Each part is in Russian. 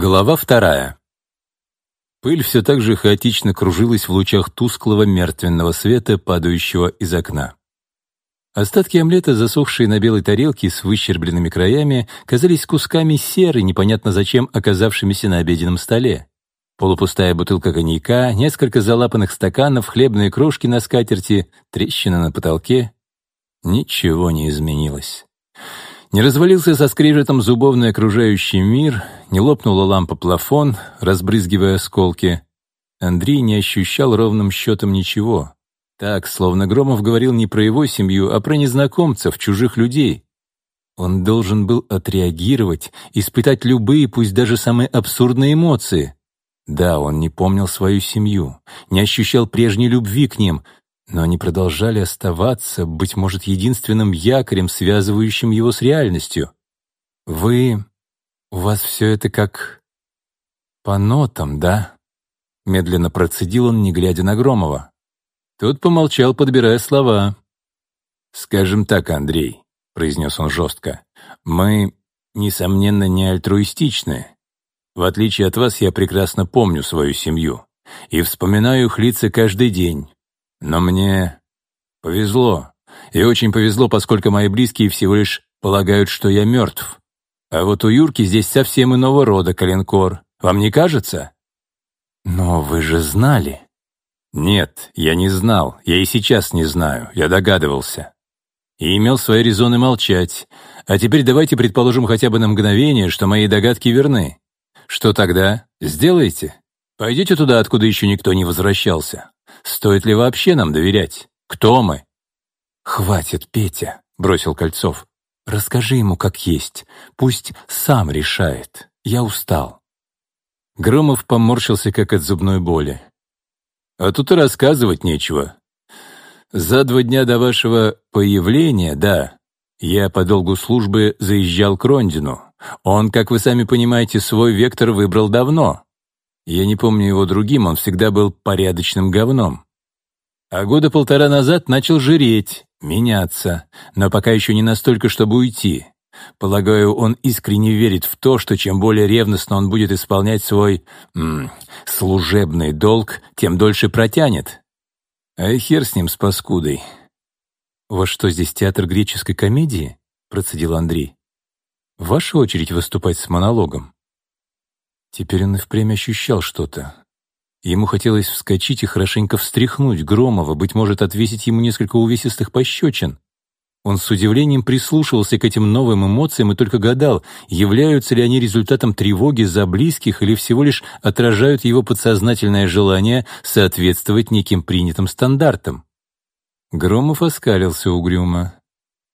Глава вторая. Пыль все так же хаотично кружилась в лучах тусклого мертвенного света, падающего из окна. Остатки омлета, засохшие на белой тарелке с выщербленными краями, казались кусками серы, непонятно зачем оказавшимися на обеденном столе. Полупустая бутылка коньяка, несколько залапанных стаканов, хлебные крошки на скатерти, трещина на потолке. Ничего не изменилось. Не развалился со скрежетом зубовный окружающий мир, не лопнула лампа-плафон, разбрызгивая осколки. Андрей не ощущал ровным счетом ничего. Так, словно Громов говорил не про его семью, а про незнакомцев, чужих людей. Он должен был отреагировать, испытать любые, пусть даже самые абсурдные эмоции. Да, он не помнил свою семью, не ощущал прежней любви к ним, но они продолжали оставаться, быть может, единственным якорем, связывающим его с реальностью. «Вы... у вас все это как... по нотам, да?» Медленно процедил он, не глядя на Громова. Тот помолчал, подбирая слова. «Скажем так, Андрей», — произнес он жестко, — «мы, несомненно, не альтруистичны. В отличие от вас, я прекрасно помню свою семью и вспоминаю их лица каждый день, но мне повезло. И очень повезло, поскольку мои близкие всего лишь полагают, что я мертв. А вот у Юрки здесь совсем иного рода коленкор. Вам не кажется? Но вы же знали. Нет, я не знал. Я и сейчас не знаю. Я догадывался. И имел свои резоны молчать. А теперь давайте предположим хотя бы на мгновение, что мои догадки верны. Что тогда? Сделаете? Пойдете туда, откуда еще никто не возвращался. Стоит ли вообще нам доверять? Кто мы?» «Хватит, Петя», — бросил Кольцов. «Расскажи ему, как есть. Пусть сам решает. Я устал». Громов поморщился, как от зубной боли. «А тут и рассказывать нечего. За два дня до вашего появления, да, я по долгу службы заезжал к Рондину. Он, как вы сами понимаете, свой вектор выбрал давно. Я не помню его другим, он всегда был порядочным говном. А года полтора назад начал жиреть, меняться, но пока еще не настолько, чтобы уйти. Полагаю, он искренне верит в то, что чем более ревностно он будет исполнять свой м, служебный долг, тем дольше протянет. А хер с ним, с паскудой. «У вас что, здесь театр греческой комедии?» — процедил Андрей. «Ваша очередь выступать с монологом». Теперь он и впрямь ощущал что-то. Ему хотелось вскочить и хорошенько встряхнуть Громова, быть может, отвесить ему несколько увесистых пощечин. Он с удивлением прислушивался к этим новым эмоциям и только гадал, являются ли они результатом тревоги за близких или всего лишь отражают его подсознательное желание соответствовать неким принятым стандартам. Громов оскалился угрюмо.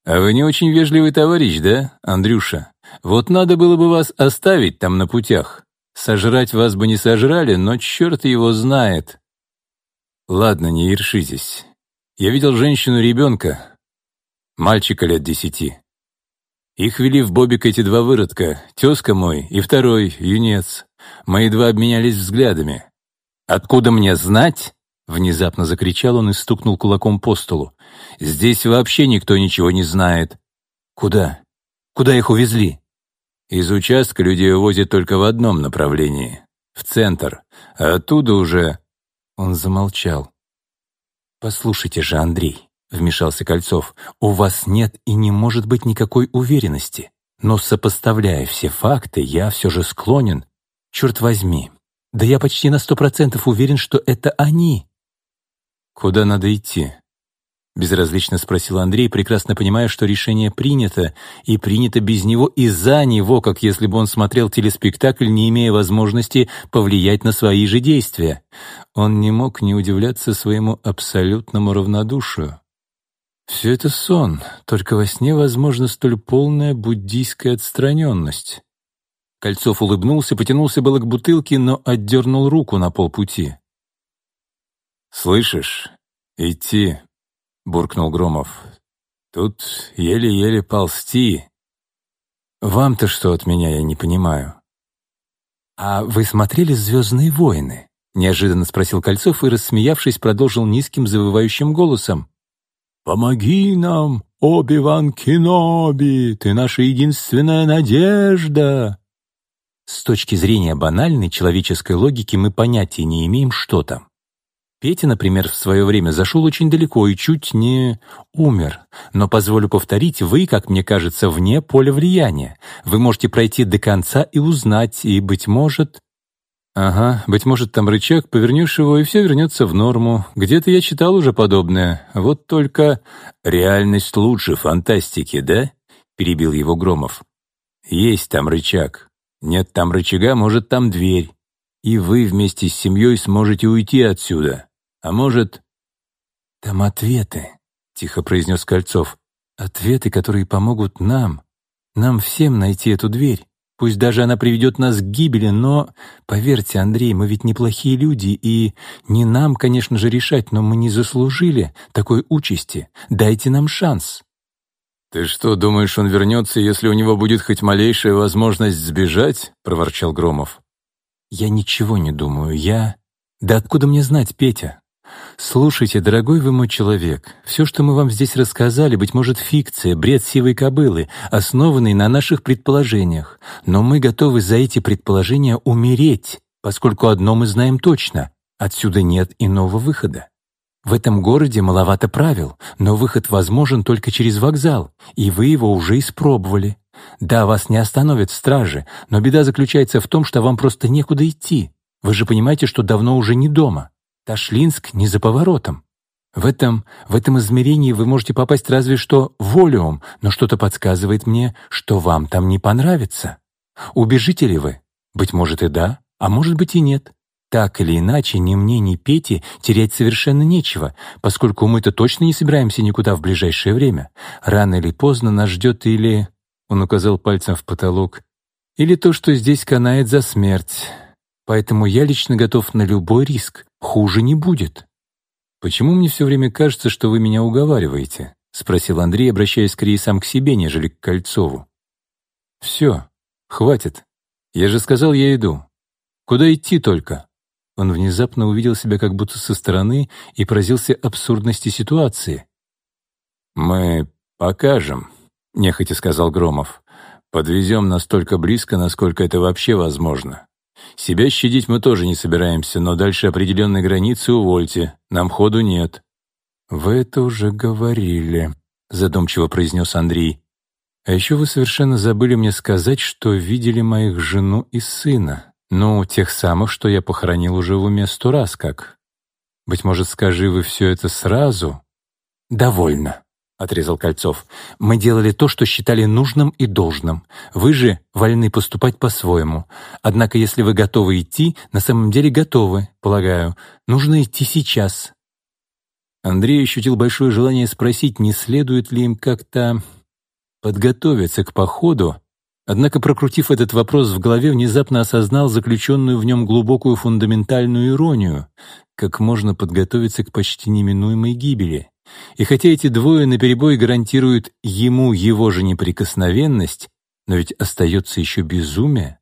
«А вы не очень вежливый товарищ, да, Андрюша? Вот надо было бы вас оставить там на путях. Сожрать вас бы не сожрали, но черт его знает. Ладно, не ершитесь. Я видел женщину-ребенка, мальчика лет десяти. Их вели в бобик эти два выродка, тезка мой и второй, юнец. Мои два обменялись взглядами. «Откуда мне знать?» — внезапно закричал он и стукнул кулаком по столу. «Здесь вообще никто ничего не знает». «Куда? Куда их увезли?» Из участка людей увозят только в одном направлении — в центр, а оттуда уже...» Он замолчал. «Послушайте же, Андрей», — вмешался Кольцов, «у вас нет и не может быть никакой уверенности. Но сопоставляя все факты, я все же склонен. Черт возьми, да я почти на сто процентов уверен, что это они». «Куда надо идти?» Безразлично спросил Андрей, прекрасно понимая, что решение принято, и принято без него и за него, как если бы он смотрел телеспектакль, не имея возможности повлиять на свои же действия. Он не мог не удивляться своему абсолютному равнодушию. Все это сон, только во сне возможна столь полная буддийская отстраненность. Кольцов улыбнулся, потянулся было к бутылке, но отдернул руку на полпути. «Слышишь? Идти — буркнул Громов. «Тут еле-еле ползти. Вам-то что от меня, я не понимаю». «А вы смотрели «Звездные войны»?» — неожиданно спросил Кольцов и, рассмеявшись, продолжил низким завывающим голосом. «Помоги нам, Оби-Ван Кеноби, ты наша единственная надежда!» С точки зрения банальной человеческой логики мы понятия не имеем, что там. Петя, например, в свое время зашел очень далеко и чуть не умер. Но, позволю повторить, вы, как мне кажется, вне поля влияния. Вы можете пройти до конца и узнать, и, быть может... Ага, быть может, там рычаг, повернешь его, и все вернется в норму. Где-то я читал уже подобное. Вот только... Реальность лучше фантастики, да? Перебил его Громов. Есть там рычаг. Нет там рычага, может, там дверь. И вы вместе с семьей сможете уйти отсюда. А может... «Там ответы», — тихо произнес Кольцов. «Ответы, которые помогут нам, нам всем найти эту дверь. Пусть даже она приведет нас к гибели, но, поверьте, Андрей, мы ведь неплохие люди, и не нам, конечно же, решать, но мы не заслужили такой участи. Дайте нам шанс». «Ты что, думаешь, он вернется, если у него будет хоть малейшая возможность сбежать?» — проворчал Громов. «Я ничего не думаю. Я... Да откуда мне знать, Петя? «Слушайте, дорогой вы мой человек, все, что мы вам здесь рассказали, быть может, фикция, бред сивой кобылы, основанный на наших предположениях. Но мы готовы за эти предположения умереть, поскольку одно мы знаем точно — отсюда нет иного выхода. В этом городе маловато правил, но выход возможен только через вокзал, и вы его уже испробовали. Да, вас не остановят стражи, но беда заключается в том, что вам просто некуда идти. Вы же понимаете, что давно уже не дома. Ташлинск не за поворотом. В этом, в этом измерении вы можете попасть разве что в Волиум, но что-то подсказывает мне, что вам там не понравится. Убежите ли вы? Быть может и да, а может быть и нет. Так или иначе, ни мне, ни Пете терять совершенно нечего, поскольку мы-то точно не собираемся никуда в ближайшее время. Рано или поздно нас ждет или... Он указал пальцем в потолок. Или то, что здесь канает за смерть. Поэтому я лично готов на любой риск. Хуже не будет. «Почему мне все время кажется, что вы меня уговариваете?» — спросил Андрей, обращаясь скорее сам к себе, нежели к Кольцову. «Все, хватит. Я же сказал, я иду. Куда идти только?» Он внезапно увидел себя как будто со стороны и поразился абсурдности ситуации. «Мы покажем», — нехотя сказал Громов. «Подвезем настолько близко, насколько это вообще возможно. Себя щадить мы тоже не собираемся, но дальше определенной границы увольте, нам ходу нет». «Вы это уже говорили», — задумчиво произнес Андрей. «А еще вы совершенно забыли мне сказать, что видели моих жену и сына. Ну, тех самых, что я похоронил уже в уме сто раз как. Быть может, скажи вы все это сразу?» «Довольно», — отрезал Кольцов. «Мы делали то, что считали нужным и должным. Вы же вольны поступать по-своему. Однако, если вы готовы идти, на самом деле готовы, полагаю. Нужно идти сейчас». Андрей ощутил большое желание спросить, не следует ли им как-то подготовиться к походу, однако, прокрутив этот вопрос в голове, внезапно осознал заключенную в нем глубокую фундаментальную иронию, как можно подготовиться к почти неминуемой гибели. И хотя эти двое наперебой гарантируют ему его же неприкосновенность, но ведь остается еще безумие.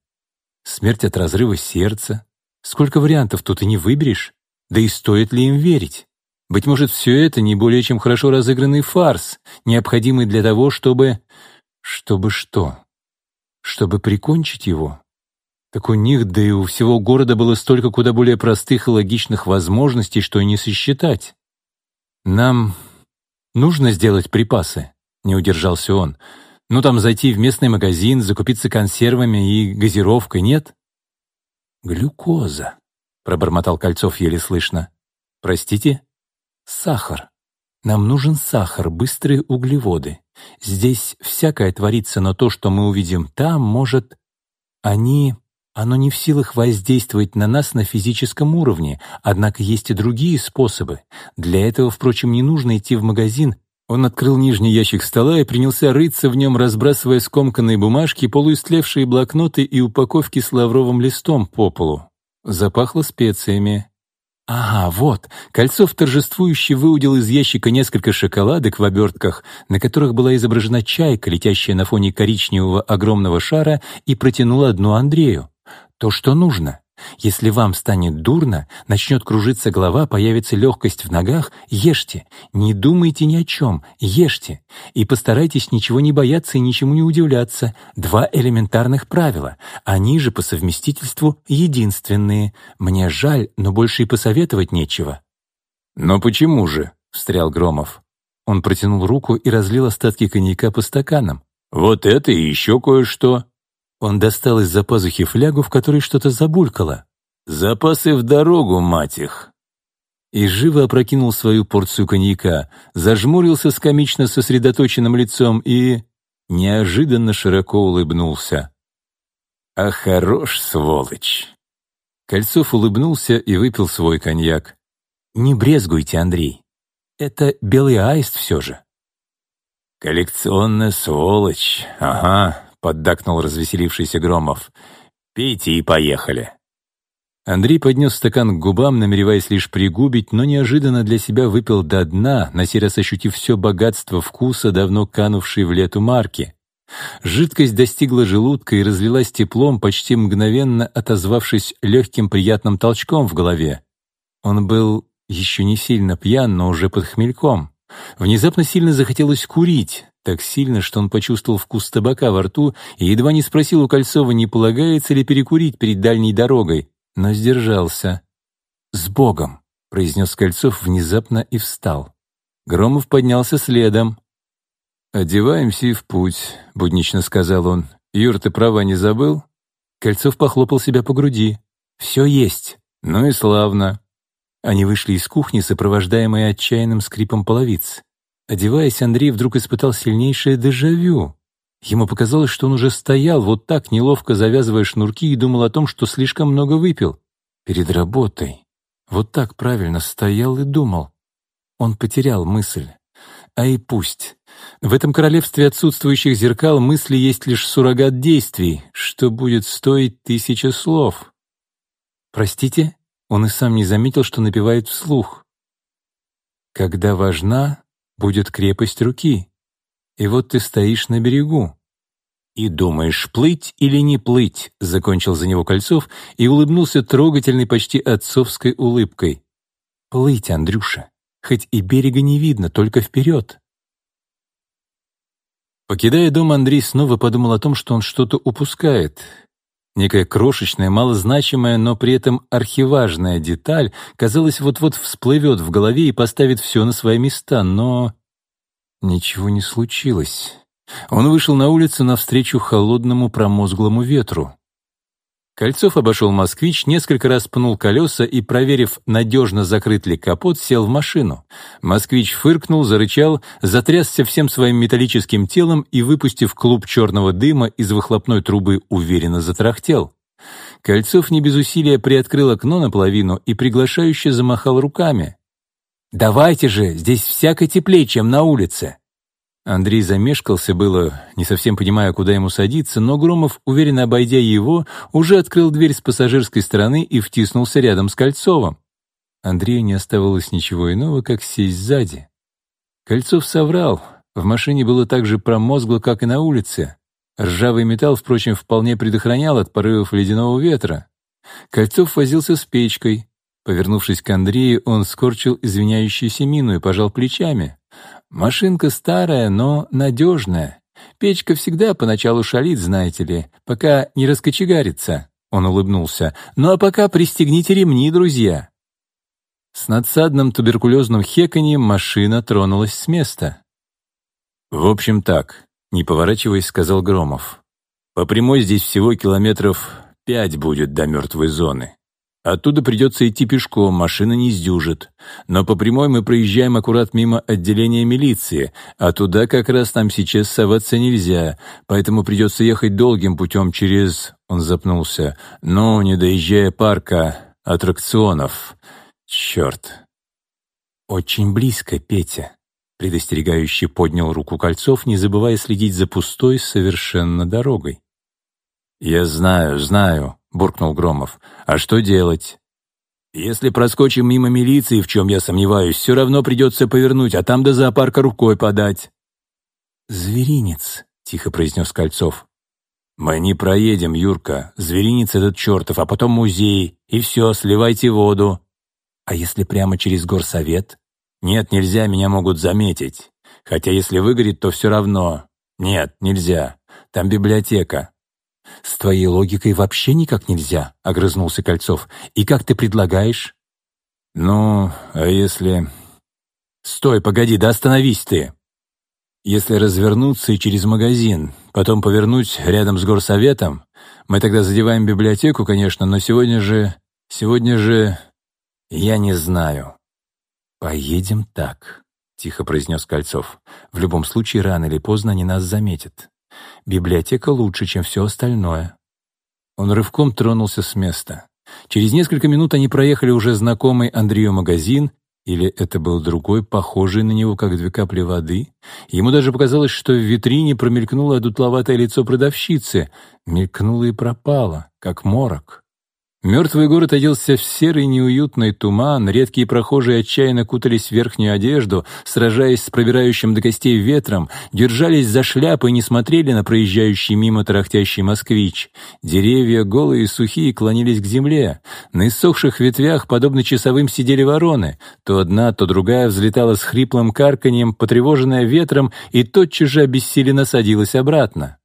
Смерть от разрыва сердца. Сколько вариантов тут и не выберешь. Да и стоит ли им верить? Быть может, все это не более чем хорошо разыгранный фарс, необходимый для того, чтобы... Чтобы что? Чтобы прикончить его? Так у них, да и у всего города было столько куда более простых и логичных возможностей, что и не сосчитать. «Нам нужно сделать припасы», — не удержался он. «Ну там зайти в местный магазин, закупиться консервами и газировкой, нет?» «Глюкоза», — пробормотал Кольцов еле слышно. «Простите?» «Сахар. Нам нужен сахар, быстрые углеводы. Здесь всякое творится, но то, что мы увидим там, может... Они оно не в силах воздействовать на нас на физическом уровне, однако есть и другие способы. Для этого, впрочем, не нужно идти в магазин. Он открыл нижний ящик стола и принялся рыться в нем, разбрасывая скомканные бумажки, полуистлевшие блокноты и упаковки с лавровым листом по полу. Запахло специями. Ага, вот. Кольцов торжествующе выудил из ящика несколько шоколадок в обертках, на которых была изображена чайка, летящая на фоне коричневого огромного шара, и протянул одну Андрею. То, что нужно. Если вам станет дурно, начнет кружиться голова, появится легкость в ногах, ешьте. Не думайте ни о чем, ешьте. И постарайтесь ничего не бояться и ничему не удивляться. Два элементарных правила. Они же по совместительству единственные. Мне жаль, но больше и посоветовать нечего». «Но почему же?» — встрял Громов. Он протянул руку и разлил остатки коньяка по стаканам. «Вот это и еще кое-что». Он достал из-за пазухи флягу, в которой что-то забулькало. «Запасы в дорогу, мать их!» И живо опрокинул свою порцию коньяка, зажмурился с комично сосредоточенным лицом и... неожиданно широко улыбнулся. «А хорош, сволочь!» Кольцов улыбнулся и выпил свой коньяк. «Не брезгуйте, Андрей. Это белый аист все же». «Коллекционная сволочь, ага», поддакнул развеселившийся Громов. «Пейте и поехали». Андрей поднес стакан к губам, намереваясь лишь пригубить, но неожиданно для себя выпил до дна, на сей раз ощутив все богатство вкуса, давно канувшей в лету марки. Жидкость достигла желудка и разлилась теплом, почти мгновенно отозвавшись легким приятным толчком в голове. Он был еще не сильно пьян, но уже под хмельком. Внезапно сильно захотелось курить, так сильно, что он почувствовал вкус табака во рту и едва не спросил у Кольцова, не полагается ли перекурить перед дальней дорогой, но сдержался. «С Богом!» — произнес Кольцов внезапно и встал. Громов поднялся следом. «Одеваемся и в путь», — буднично сказал он. «Юр, ты права не забыл?» Кольцов похлопал себя по груди. «Все есть». «Ну и славно». Они вышли из кухни, сопровождаемые отчаянным скрипом половиц. Одеваясь, Андрей вдруг испытал сильнейшее дежавю. Ему показалось, что он уже стоял вот так, неловко завязывая шнурки, и думал о том, что слишком много выпил. Перед работой. Вот так правильно стоял и думал. Он потерял мысль. А и пусть. В этом королевстве отсутствующих зеркал мысли есть лишь суррогат действий, что будет стоить тысяча слов. Простите, он и сам не заметил, что напевает вслух. Когда важна, будет крепость руки. И вот ты стоишь на берегу. «И думаешь, плыть или не плыть?» — закончил за него Кольцов и улыбнулся трогательной, почти отцовской улыбкой. «Плыть, Андрюша, хоть и берега не видно, только вперед». Покидая дом, Андрей снова подумал о том, что он что-то упускает. Некая крошечная, малозначимая, но при этом архиважная деталь, казалось, вот-вот всплывет в голове и поставит все на свои места, но... Ничего не случилось. Он вышел на улицу навстречу холодному промозглому ветру. Кольцов обошел «Москвич», несколько раз пнул колеса и, проверив, надежно закрыт ли капот, сел в машину. «Москвич» фыркнул, зарычал, затрясся всем своим металлическим телом и, выпустив клуб черного дыма из выхлопной трубы, уверенно затрахтел. Кольцов не без усилия приоткрыл окно наполовину и приглашающе замахал руками. «Давайте же, здесь всяко теплее, чем на улице!» Андрей замешкался было, не совсем понимая, куда ему садиться, но Громов, уверенно обойдя его, уже открыл дверь с пассажирской стороны и втиснулся рядом с Кольцовым. Андрею не оставалось ничего иного, как сесть сзади. Кольцов соврал. В машине было так же промозгло, как и на улице. Ржавый металл, впрочем, вполне предохранял от порывов ледяного ветра. Кольцов возился с печкой. Повернувшись к Андрею, он скорчил извиняющуюся мину и пожал плечами. Машинка старая, но надежная. Печка всегда поначалу шалит, знаете ли, пока не раскочегарится. Он улыбнулся. Ну а пока пристегните ремни, друзья. С надсадным туберкулезным хеканьем машина тронулась с места. «В общем так», — не поворачиваясь, сказал Громов. «По прямой здесь всего километров пять будет до мертвой зоны. Оттуда придется идти пешком, машина не сдюжит. Но по прямой мы проезжаем аккурат мимо отделения милиции, а туда как раз нам сейчас соваться нельзя, поэтому придется ехать долгим путем через...» Он запнулся. «Ну, не доезжая парка аттракционов. Черт!» «Очень близко, Петя», — предостерегающе поднял руку Кольцов, не забывая следить за пустой совершенно дорогой. «Я знаю, знаю», — буркнул Громов. «А что делать?» «Если проскочим мимо милиции, в чем я сомневаюсь, все равно придется повернуть, а там до зоопарка рукой подать». «Зверинец», — тихо произнес Кольцов. «Мы не проедем, Юрка. Зверинец этот чертов, а потом музей. И все, сливайте воду». «А если прямо через горсовет?» «Нет, нельзя, меня могут заметить. Хотя если выгорит, то все равно. Нет, нельзя. Там библиотека». «С твоей логикой вообще никак нельзя», — огрызнулся Кольцов. «И как ты предлагаешь?» «Ну, а если...» «Стой, погоди, да остановись ты!» «Если развернуться и через магазин, потом повернуть рядом с горсоветом, мы тогда задеваем библиотеку, конечно, но сегодня же... Сегодня же... Я не знаю». «Поедем так», — тихо произнес Кольцов. «В любом случае, рано или поздно они нас заметят. Библиотека лучше, чем все остальное». Он рывком тронулся с места. Через несколько минут они проехали уже знакомый Андрею магазин, или это был другой, похожий на него, как две капли воды. Ему даже показалось, что в витрине промелькнуло дутловатое лицо продавщицы, мелькнуло и пропало, как морок. Мертвый город оделся в серый неуютный туман, редкие прохожие отчаянно кутались в верхнюю одежду, сражаясь с пробирающим до костей ветром, держались за шляпы и не смотрели на проезжающий мимо тарахтящий москвич. Деревья, голые и сухие, клонились к земле. На иссохших ветвях, подобно часовым, сидели вороны. То одна, то другая взлетала с хриплым карканьем, потревоженная ветром, и тотчас же обессиленно садилась обратно.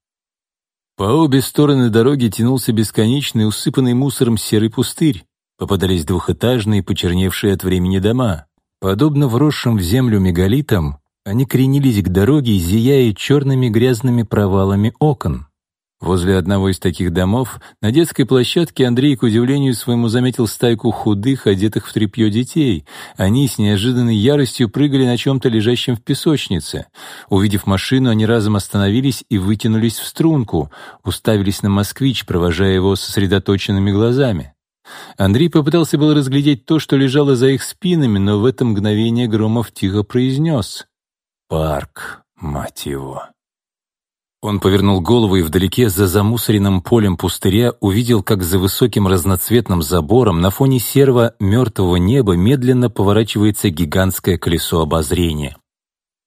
По обе стороны дороги тянулся бесконечный, усыпанный мусором серый пустырь. Попадались двухэтажные, почерневшие от времени дома. Подобно вросшим в землю мегалитам, они кренились к дороге, зияя черными грязными провалами окон. Возле одного из таких домов на детской площадке Андрей, к удивлению своему, заметил стайку худых, одетых в тряпье детей. Они с неожиданной яростью прыгали на чем-то лежащем в песочнице. Увидев машину, они разом остановились и вытянулись в струнку, уставились на москвич, провожая его сосредоточенными глазами. Андрей попытался было разглядеть то, что лежало за их спинами, но в это мгновение Громов тихо произнес «Парк, мать его». Он повернул голову и вдалеке, за замусоренным полем пустыря, увидел, как за высоким разноцветным забором на фоне серого мертвого неба медленно поворачивается гигантское колесо обозрения.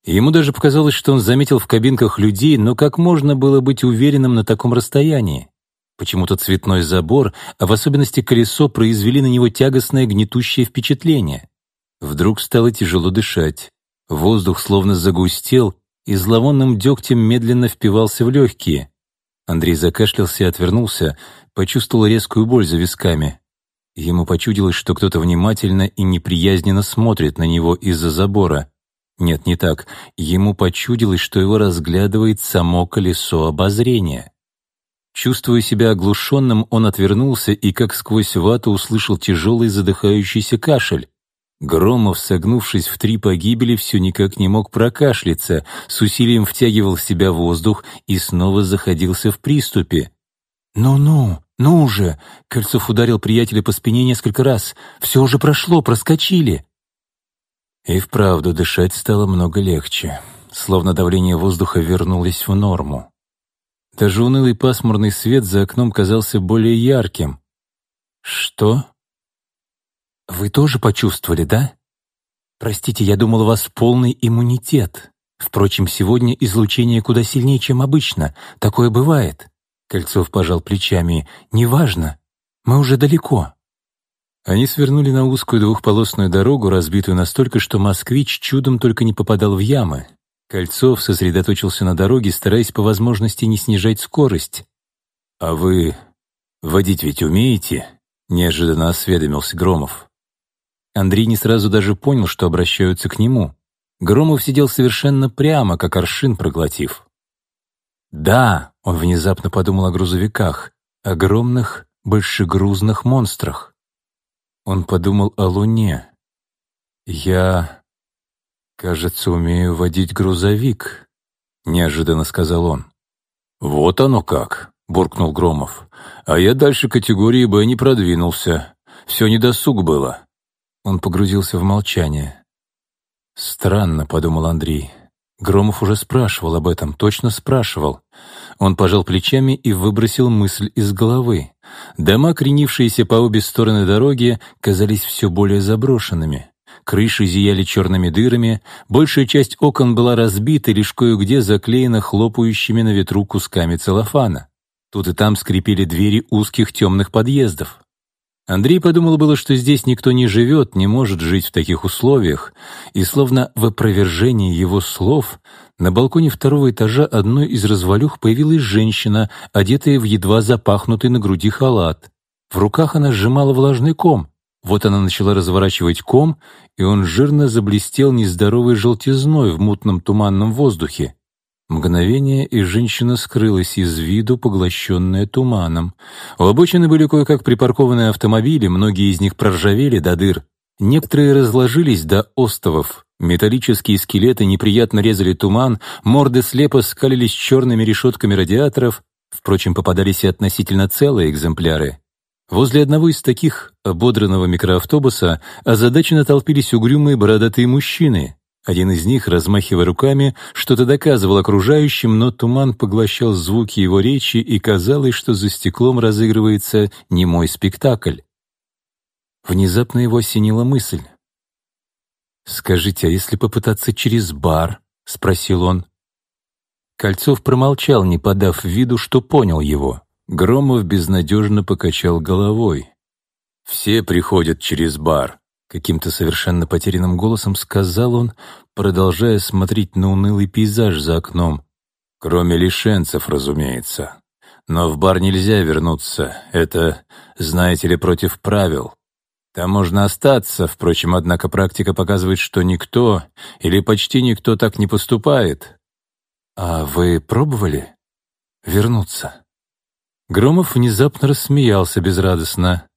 Ему даже показалось, что он заметил в кабинках людей, но как можно было быть уверенным на таком расстоянии? Почему-то цветной забор, а в особенности колесо, произвели на него тягостное гнетущее впечатление. Вдруг стало тяжело дышать. Воздух словно загустел, и зловонным дегтем медленно впивался в легкие. Андрей закашлялся и отвернулся, почувствовал резкую боль за висками. Ему почудилось, что кто-то внимательно и неприязненно смотрит на него из-за забора. Нет, не так. Ему почудилось, что его разглядывает само колесо обозрения. Чувствуя себя оглушенным, он отвернулся и, как сквозь вату, услышал тяжелый задыхающийся кашель. Громов, согнувшись в три погибели, все никак не мог прокашляться, с усилием втягивал в себя воздух и снова заходился в приступе. «Ну-ну, ну уже!» — Кольцов ударил приятеля по спине несколько раз. «Все уже прошло, проскочили!» И вправду дышать стало много легче, словно давление воздуха вернулось в норму. Даже унылый пасмурный свет за окном казался более ярким. «Что?» Вы тоже почувствовали, да? Простите, я думал, у вас полный иммунитет. Впрочем, сегодня излучение куда сильнее, чем обычно. Такое бывает. Кольцов пожал плечами. Неважно. Мы уже далеко. Они свернули на узкую двухполосную дорогу, разбитую настолько, что москвич чудом только не попадал в ямы. Кольцов сосредоточился на дороге, стараясь по возможности не снижать скорость. «А вы водить ведь умеете?» — неожиданно осведомился Громов. Андрей не сразу даже понял, что обращаются к нему. Громов сидел совершенно прямо, как аршин проглотив. «Да», — он внезапно подумал о грузовиках, огромных, большегрузных монстрах. Он подумал о Луне. «Я, кажется, умею водить грузовик», — неожиданно сказал он. «Вот оно как», — буркнул Громов. «А я дальше категории «Б» не продвинулся. Все недосуг было. Он погрузился в молчание. «Странно», — подумал Андрей. Громов уже спрашивал об этом, точно спрашивал. Он пожал плечами и выбросил мысль из головы. Дома, кренившиеся по обе стороны дороги, казались все более заброшенными. Крыши зияли черными дырами, большая часть окон была разбита, лишь кое-где заклеена хлопающими на ветру кусками целлофана. Тут и там скрипели двери узких темных подъездов. Андрей подумал было, что здесь никто не живет, не может жить в таких условиях, и словно в опровержении его слов на балконе второго этажа одной из развалюх появилась женщина, одетая в едва запахнутый на груди халат. В руках она сжимала влажный ком. Вот она начала разворачивать ком, и он жирно заблестел нездоровой желтизной в мутном туманном воздухе. Мгновение, и женщина скрылась из виду, поглощенная туманом. У обочины были кое-как припаркованные автомобили, многие из них проржавели до дыр. Некоторые разложились до остовов. Металлические скелеты неприятно резали туман, морды слепо скалились черными решетками радиаторов. Впрочем, попадались и относительно целые экземпляры. Возле одного из таких ободранного микроавтобуса озадаченно толпились угрюмые бородатые мужчины. Один из них, размахивая руками, что-то доказывал окружающим, но туман поглощал звуки его речи, и казалось, что за стеклом разыгрывается немой спектакль. Внезапно его осенила мысль. «Скажите, а если попытаться через бар?» — спросил он. Кольцов промолчал, не подав виду, что понял его. Громов безнадежно покачал головой. «Все приходят через бар. Каким-то совершенно потерянным голосом сказал он, продолжая смотреть на унылый пейзаж за окном. Кроме лишенцев, разумеется. Но в бар нельзя вернуться. Это, знаете ли, против правил. Там можно остаться, впрочем, однако практика показывает, что никто или почти никто так не поступает. А вы пробовали вернуться? Громов внезапно рассмеялся безрадостно.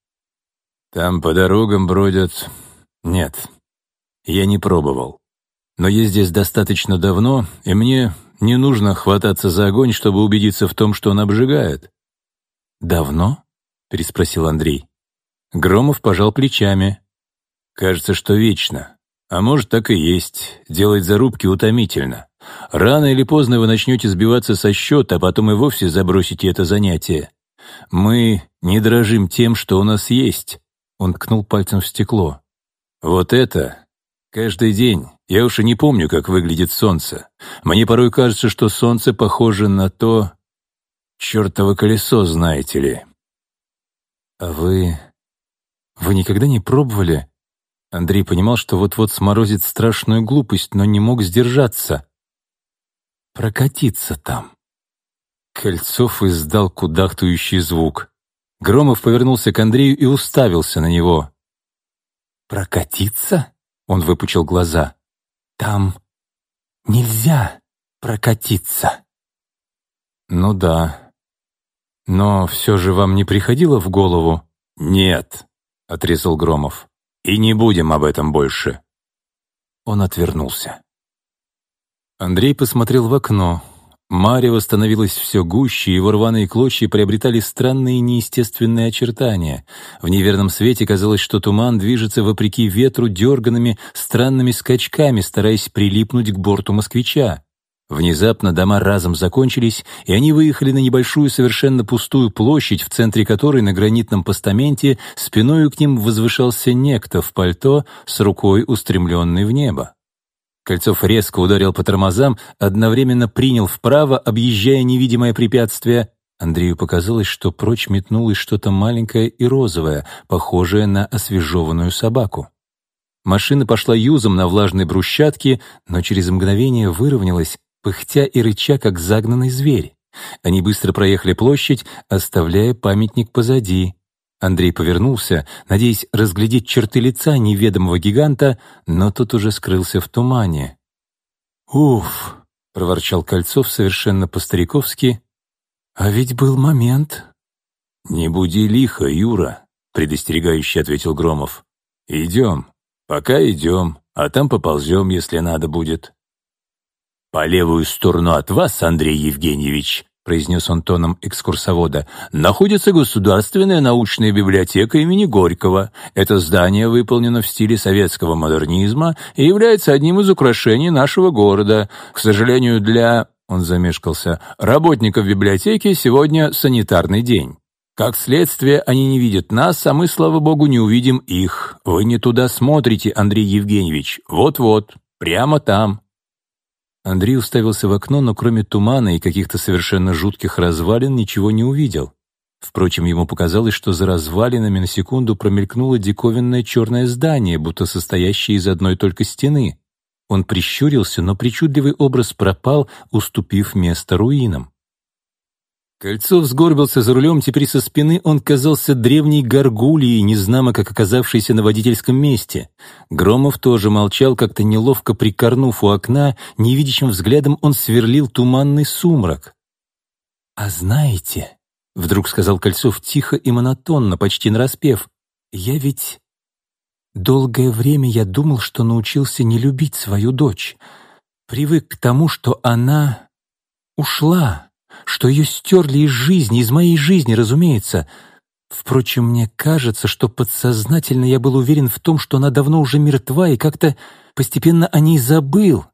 Там по дорогам бродят нет, я не пробовал. Но я здесь достаточно давно, и мне не нужно хвататься за огонь, чтобы убедиться в том, что он обжигает. «Давно?» — переспросил Андрей. Громов пожал плечами. «Кажется, что вечно. А может, так и есть. Делать зарубки утомительно. Рано или поздно вы начнете сбиваться со счета, а потом и вовсе забросите это занятие. Мы не дрожим тем, что у нас есть». Он ткнул пальцем в стекло. Вот это каждый день. Я уж и не помню, как выглядит солнце. Мне порой кажется, что солнце похоже на то чертово колесо, знаете ли. А вы... вы никогда не пробовали? Андрей понимал, что вот-вот сморозит страшную глупость, но не мог сдержаться. Прокатиться там. Кольцов издал кудахтающий звук. Громов повернулся к Андрею и уставился на него. «Прокатиться?» — он выпучил глаза. «Там нельзя прокатиться». «Ну да. Но все же вам не приходило в голову?» «Нет», — отрезал Громов. «И не будем об этом больше». Он отвернулся. Андрей посмотрел в окно. Марево становилось все гуще, его рваные клочья приобретали странные неестественные очертания. В неверном свете казалось, что туман движется вопреки ветру дерганными, странными скачками, стараясь прилипнуть к борту москвича. Внезапно дома разом закончились, и они выехали на небольшую совершенно пустую площадь, в центре которой на гранитном постаменте спиною к ним возвышался некто в пальто с рукой устремленной в небо. Кольцов резко ударил по тормозам, одновременно принял вправо, объезжая невидимое препятствие. Андрею показалось, что прочь метнулось что-то маленькое и розовое, похожее на освежеванную собаку. Машина пошла юзом на влажной брусчатке, но через мгновение выровнялась, пыхтя и рыча, как загнанный зверь. Они быстро проехали площадь, оставляя памятник позади. Андрей повернулся, надеясь разглядеть черты лица неведомого гиганта, но тот уже скрылся в тумане. «Уф!» — проворчал Кольцов совершенно по-стариковски. «А ведь был момент». «Не буди лихо, Юра», — предостерегающе ответил Громов. «Идем. Пока идем, а там поползем, если надо будет». «По левую сторону от вас, Андрей Евгеньевич», — произнес он тоном экскурсовода, «находится Государственная научная библиотека имени Горького. Это здание выполнено в стиле советского модернизма и является одним из украшений нашего города. К сожалению, для...» — он замешкался. «Работников библиотеки сегодня санитарный день. Как следствие, они не видят нас, а мы, слава богу, не увидим их. Вы не туда смотрите, Андрей Евгеньевич. Вот-вот, прямо там». Андрей уставился в окно, но кроме тумана и каких-то совершенно жутких развалин ничего не увидел. Впрочем, ему показалось, что за развалинами на секунду промелькнуло диковинное черное здание, будто состоящее из одной только стены. Он прищурился, но причудливый образ пропал, уступив место руинам. Кольцов сгорбился за рулем, теперь со спины он казался древней горгульей, незнамо как оказавшейся на водительском месте. Громов тоже молчал, как-то неловко прикорнув у окна, невидящим взглядом он сверлил туманный сумрак. «А знаете...» — вдруг сказал Кольцов тихо и монотонно, почти нараспев, «я ведь... Долгое время я думал, что научился не любить свою дочь. Привык к тому, что она ушла, что ее стерли из жизни, из моей жизни, разумеется. Впрочем, мне кажется, что подсознательно я был уверен в том, что она давно уже мертва и как-то постепенно о ней забыл.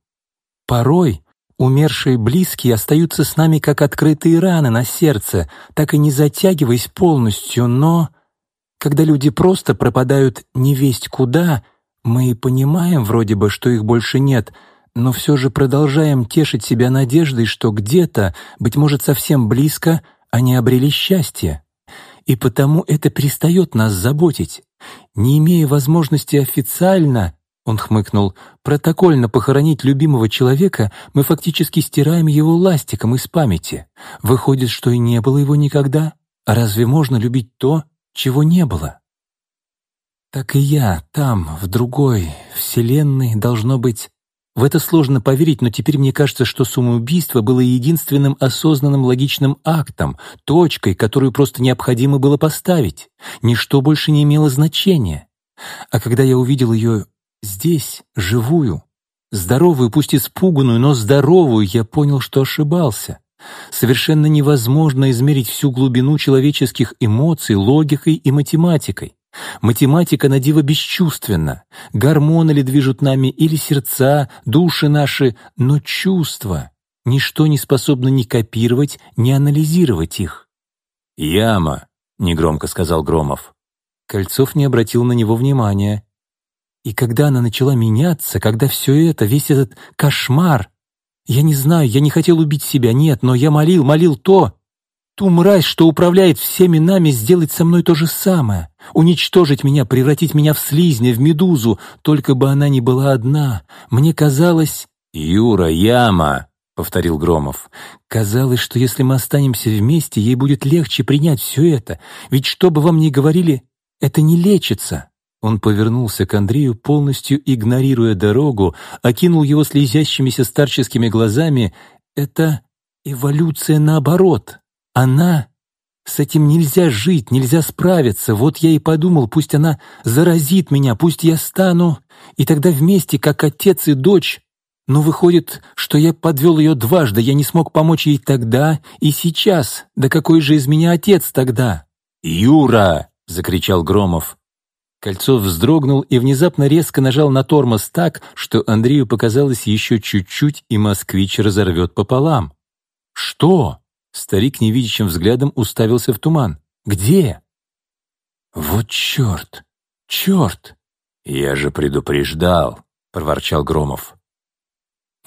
Порой умершие близкие остаются с нами как открытые раны на сердце, так и не затягиваясь полностью, но... Когда люди просто пропадают невесть куда, мы и понимаем вроде бы, что их больше нет — но все же продолжаем тешить себя надеждой, что где-то, быть может, совсем близко, они обрели счастье. И потому это перестает нас заботить. Не имея возможности официально, он хмыкнул, протокольно похоронить любимого человека, мы фактически стираем его ластиком из памяти. Выходит, что и не было его никогда. А разве можно любить то, чего не было? Так и я там, в другой вселенной, должно быть, в это сложно поверить, но теперь мне кажется, что самоубийство было единственным осознанным логичным актом, точкой, которую просто необходимо было поставить. Ничто больше не имело значения. А когда я увидел ее здесь, живую, здоровую, пусть испуганную, но здоровую, я понял, что ошибался. Совершенно невозможно измерить всю глубину человеческих эмоций логикой и математикой. Математика на диво бесчувственна. Гормоны ли движут нами, или сердца, души наши, но чувства. Ничто не способно ни копировать, ни анализировать их. «Яма», — негромко сказал Громов. Кольцов не обратил на него внимания. И когда она начала меняться, когда все это, весь этот кошмар... Я не знаю, я не хотел убить себя, нет, но я молил, молил то, Ту мразь, что управляет всеми нами, сделать со мной то же самое. Уничтожить меня, превратить меня в слизня, в медузу, только бы она не была одна. Мне казалось... «Юра, яма!» — повторил Громов. «Казалось, что если мы останемся вместе, ей будет легче принять все это. Ведь что бы вам ни говорили, это не лечится». Он повернулся к Андрею, полностью игнорируя дорогу, окинул его слезящимися старческими глазами. «Это эволюция наоборот». Она... С этим нельзя жить, нельзя справиться. Вот я и подумал, пусть она заразит меня, пусть я стану, и тогда вместе, как отец и дочь. Но выходит, что я подвел ее дважды, я не смог помочь ей тогда и сейчас. Да какой же из меня отец тогда? «Юра!» — закричал Громов. Кольцов вздрогнул и внезапно резко нажал на тормоз так, что Андрею показалось еще чуть-чуть, и москвич разорвет пополам. «Что?» Старик невидящим взглядом уставился в туман. «Где?» «Вот черт! Черт!» «Я же предупреждал!» — проворчал Громов.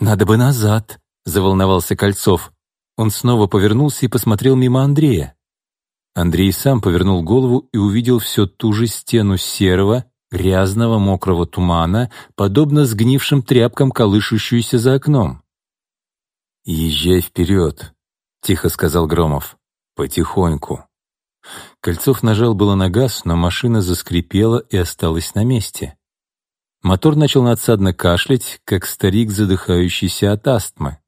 «Надо бы назад!» — заволновался Кольцов. Он снова повернулся и посмотрел мимо Андрея. Андрей сам повернул голову и увидел всю ту же стену серого, грязного, мокрого тумана, подобно сгнившим тряпкам, колышущуюся за окном. «Езжай вперед», — тихо сказал Громов. «Потихоньку». Кольцов нажал было на газ, но машина заскрипела и осталась на месте. Мотор начал надсадно кашлять, как старик, задыхающийся от астмы.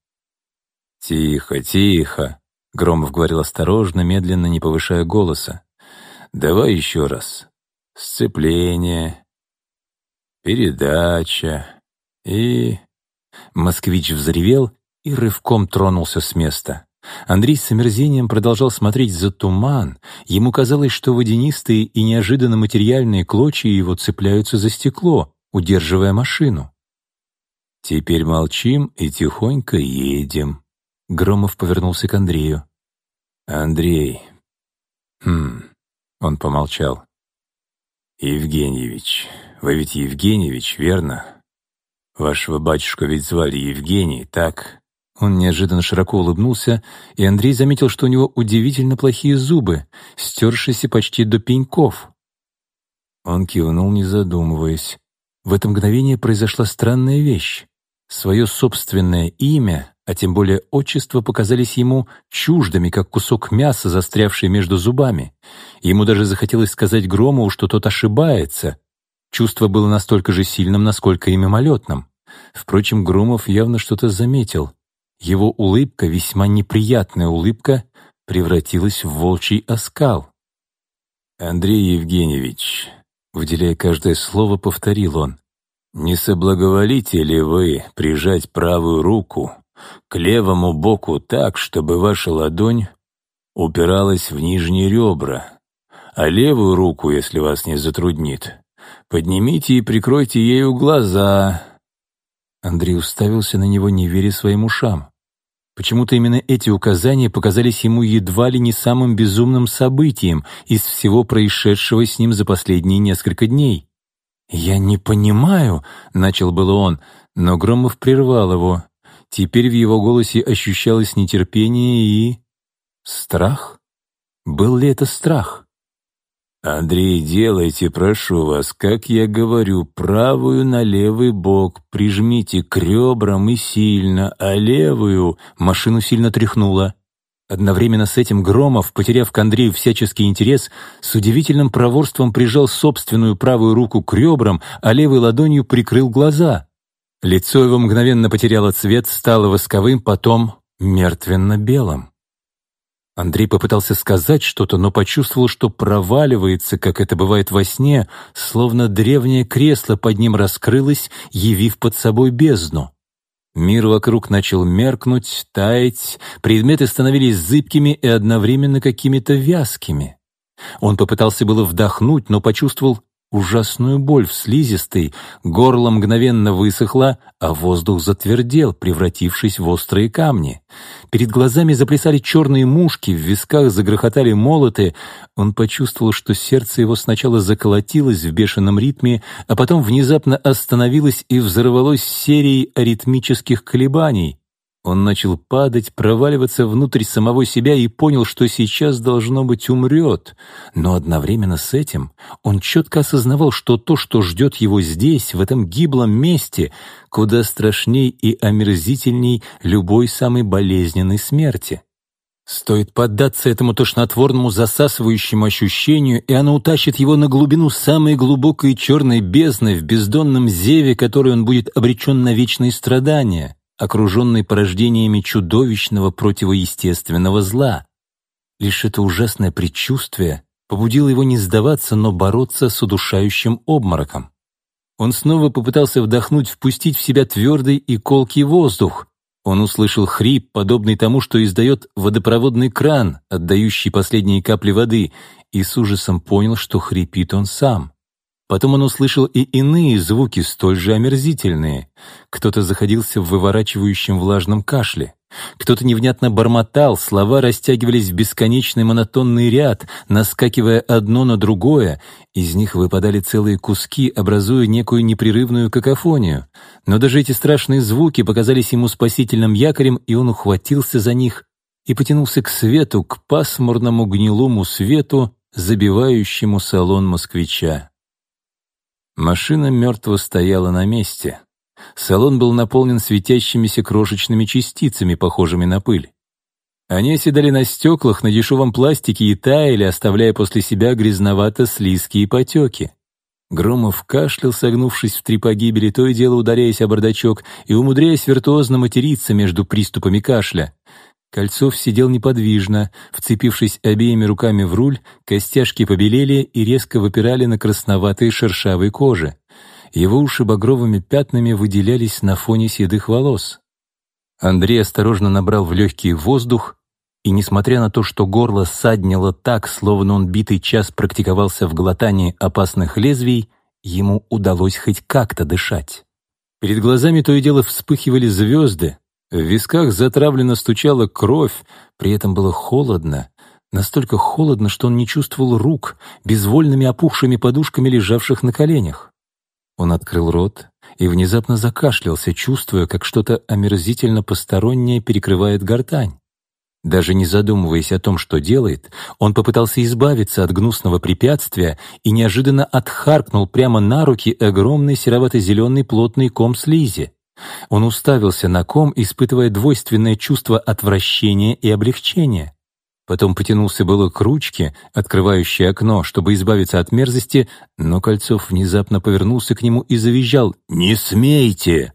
«Тихо, тихо», — Громов говорил осторожно, медленно, не повышая голоса. «Давай еще раз. Сцепление, передача и...» Москвич взревел и рывком тронулся с места. Андрей с омерзением продолжал смотреть за туман. Ему казалось, что водянистые и неожиданно материальные клочья его цепляются за стекло, удерживая машину. «Теперь молчим и тихонько едем». Громов повернулся к Андрею. «Андрей...» «Хм...» Он помолчал. «Евгеньевич, вы ведь Евгеньевич, верно?» Вашего батюшку ведь звали Евгений, так?» Он неожиданно широко улыбнулся, и Андрей заметил, что у него удивительно плохие зубы, стершиеся почти до пеньков. Он кивнул, не задумываясь. В это мгновение произошла странная вещь. Свое собственное имя, а тем более отчество, показались ему чуждыми, как кусок мяса, застрявший между зубами. Ему даже захотелось сказать Громову, что тот ошибается. Чувство было настолько же сильным, насколько и мимолетным. Впрочем, Громов явно что-то заметил — его улыбка, весьма неприятная улыбка, превратилась в волчий оскал. «Андрей Евгеньевич», — выделяя каждое слово, повторил он, «не соблаговолите ли вы прижать правую руку к левому боку так, чтобы ваша ладонь упиралась в нижние ребра, а левую руку, если вас не затруднит, поднимите и прикройте ею глаза, Андрей уставился на него, не веря своим ушам. Почему-то именно эти указания показались ему едва ли не самым безумным событием из всего происшедшего с ним за последние несколько дней. «Я не понимаю», — начал было он, но Громов прервал его. Теперь в его голосе ощущалось нетерпение и... страх. Был ли это страх? «Андрей, делайте, прошу вас, как я говорю, правую на левый бок, прижмите к ребрам и сильно, а левую...» Машину сильно тряхнуло. Одновременно с этим Громов, потеряв к Андрею всяческий интерес, с удивительным проворством прижал собственную правую руку к ребрам, а левой ладонью прикрыл глаза. Лицо его мгновенно потеряло цвет, стало восковым, потом мертвенно-белым. Андрей попытался сказать что-то, но почувствовал, что проваливается, как это бывает во сне, словно древнее кресло под ним раскрылось, явив под собой бездну. Мир вокруг начал меркнуть, таять, предметы становились зыбкими и одновременно какими-то вязкими. Он попытался было вдохнуть, но почувствовал ужасную боль в слизистой, горло мгновенно высохло, а воздух затвердел, превратившись в острые камни. Перед глазами заплясали черные мушки, в висках загрохотали молоты. Он почувствовал, что сердце его сначала заколотилось в бешеном ритме, а потом внезапно остановилось и взорвалось серией аритмических колебаний. Он начал падать, проваливаться внутрь самого себя и понял, что сейчас, должно быть, умрет. Но одновременно с этим он четко осознавал, что то, что ждет его здесь, в этом гиблом месте, куда страшней и омерзительней любой самой болезненной смерти. Стоит поддаться этому тошнотворному засасывающему ощущению, и оно утащит его на глубину самой глубокой черной бездны в бездонном зеве, которой он будет обречен на вечные страдания окруженный порождениями чудовищного противоестественного зла. Лишь это ужасное предчувствие побудило его не сдаваться, но бороться с удушающим обмороком. Он снова попытался вдохнуть, впустить в себя твердый и колкий воздух. Он услышал хрип, подобный тому, что издает водопроводный кран, отдающий последние капли воды, и с ужасом понял, что хрипит он сам. Потом он услышал и иные звуки, столь же омерзительные. Кто-то заходился в выворачивающем влажном кашле. Кто-то невнятно бормотал, слова растягивались в бесконечный монотонный ряд, наскакивая одно на другое. Из них выпадали целые куски, образуя некую непрерывную какофонию. Но даже эти страшные звуки показались ему спасительным якорем, и он ухватился за них и потянулся к свету, к пасмурному гнилому свету, забивающему салон москвича. Машина мертво стояла на месте. Салон был наполнен светящимися крошечными частицами, похожими на пыль. Они оседали на стеклах, на дешевом пластике и таяли, оставляя после себя грязновато-слизкие потеки. Громов кашлял, согнувшись в три погибели, то и дело ударяясь о бардачок и умудряясь виртуозно материться между приступами кашля. Кольцов сидел неподвижно, вцепившись обеими руками в руль, костяшки побелели и резко выпирали на красноватой шершавой коже. Его уши багровыми пятнами выделялись на фоне седых волос. Андрей осторожно набрал в легкий воздух, и, несмотря на то, что горло саднило так, словно он битый час практиковался в глотании опасных лезвий, ему удалось хоть как-то дышать. Перед глазами то и дело вспыхивали звезды, в висках затравленно стучала кровь, при этом было холодно, настолько холодно, что он не чувствовал рук, безвольными опухшими подушками, лежавших на коленях. Он открыл рот и внезапно закашлялся, чувствуя, как что-то омерзительно постороннее перекрывает гортань. Даже не задумываясь о том, что делает, он попытался избавиться от гнусного препятствия и неожиданно отхаркнул прямо на руки огромный серовато-зеленый плотный ком слизи. Он уставился на ком, испытывая двойственное чувство отвращения и облегчения. Потом потянулся было к ручке, открывающей окно, чтобы избавиться от мерзости, но Кольцов внезапно повернулся к нему и завизжал «Не смейте!».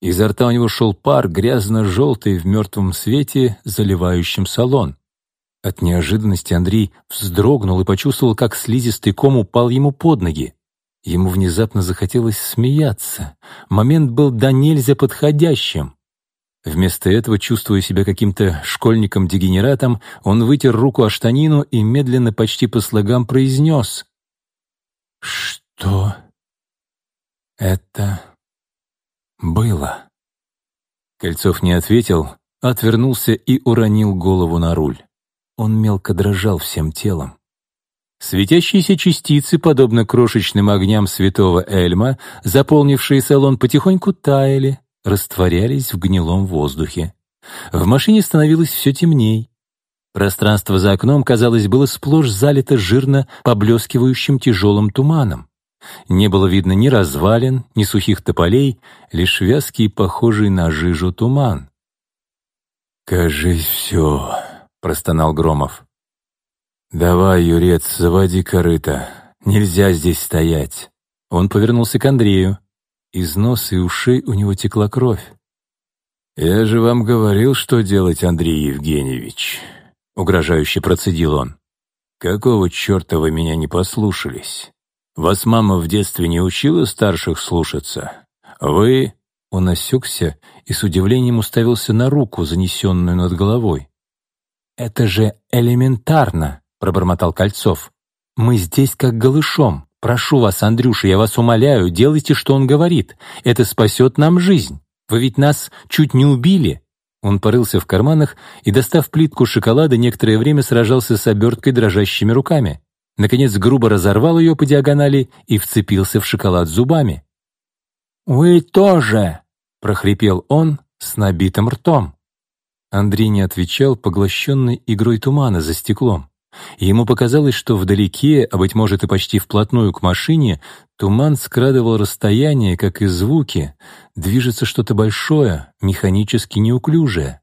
Изо рта у него шел пар, грязно-желтый в мертвом свете, заливающем салон. От неожиданности Андрей вздрогнул и почувствовал, как слизистый ком упал ему под ноги. Ему внезапно захотелось смеяться. Момент был до нельзя подходящим. Вместо этого, чувствуя себя каким-то школьником-дегенератом, он вытер руку о штанину и медленно, почти по слогам, произнес «Что это было?» Кольцов не ответил, отвернулся и уронил голову на руль. Он мелко дрожал всем телом. Светящиеся частицы, подобно крошечным огням святого Эльма, заполнившие салон, потихоньку таяли, растворялись в гнилом воздухе. В машине становилось все темней. Пространство за окном, казалось, было сплошь залито жирно поблескивающим тяжелым туманом. Не было видно ни развалин, ни сухих тополей, лишь вязкий, похожий на жижу туман. «Кажись, все», — простонал Громов. «Давай, Юрец, заводи корыто. Нельзя здесь стоять». Он повернулся к Андрею. Из носа и ушей у него текла кровь. «Я же вам говорил, что делать, Андрей Евгеньевич», — угрожающе процедил он. «Какого черта вы меня не послушались? Вас мама в детстве не учила старших слушаться? Вы...» Он осекся и с удивлением уставился на руку, занесенную над головой. «Это же элементарно!» — пробормотал Кольцов. «Мы здесь как голышом. Прошу вас, Андрюша, я вас умоляю, делайте, что он говорит. Это спасет нам жизнь. Вы ведь нас чуть не убили». Он порылся в карманах и, достав плитку шоколада, некоторое время сражался с оберткой дрожащими руками. Наконец грубо разорвал ее по диагонали и вцепился в шоколад зубами. «Вы тоже!» — прохрипел он с набитым ртом. Андрей не отвечал, поглощенный игрой тумана за стеклом. Ему показалось, что вдалеке, а быть может и почти вплотную к машине, туман скрадывал расстояние, как и звуки. Движется что-то большое, механически неуклюжее.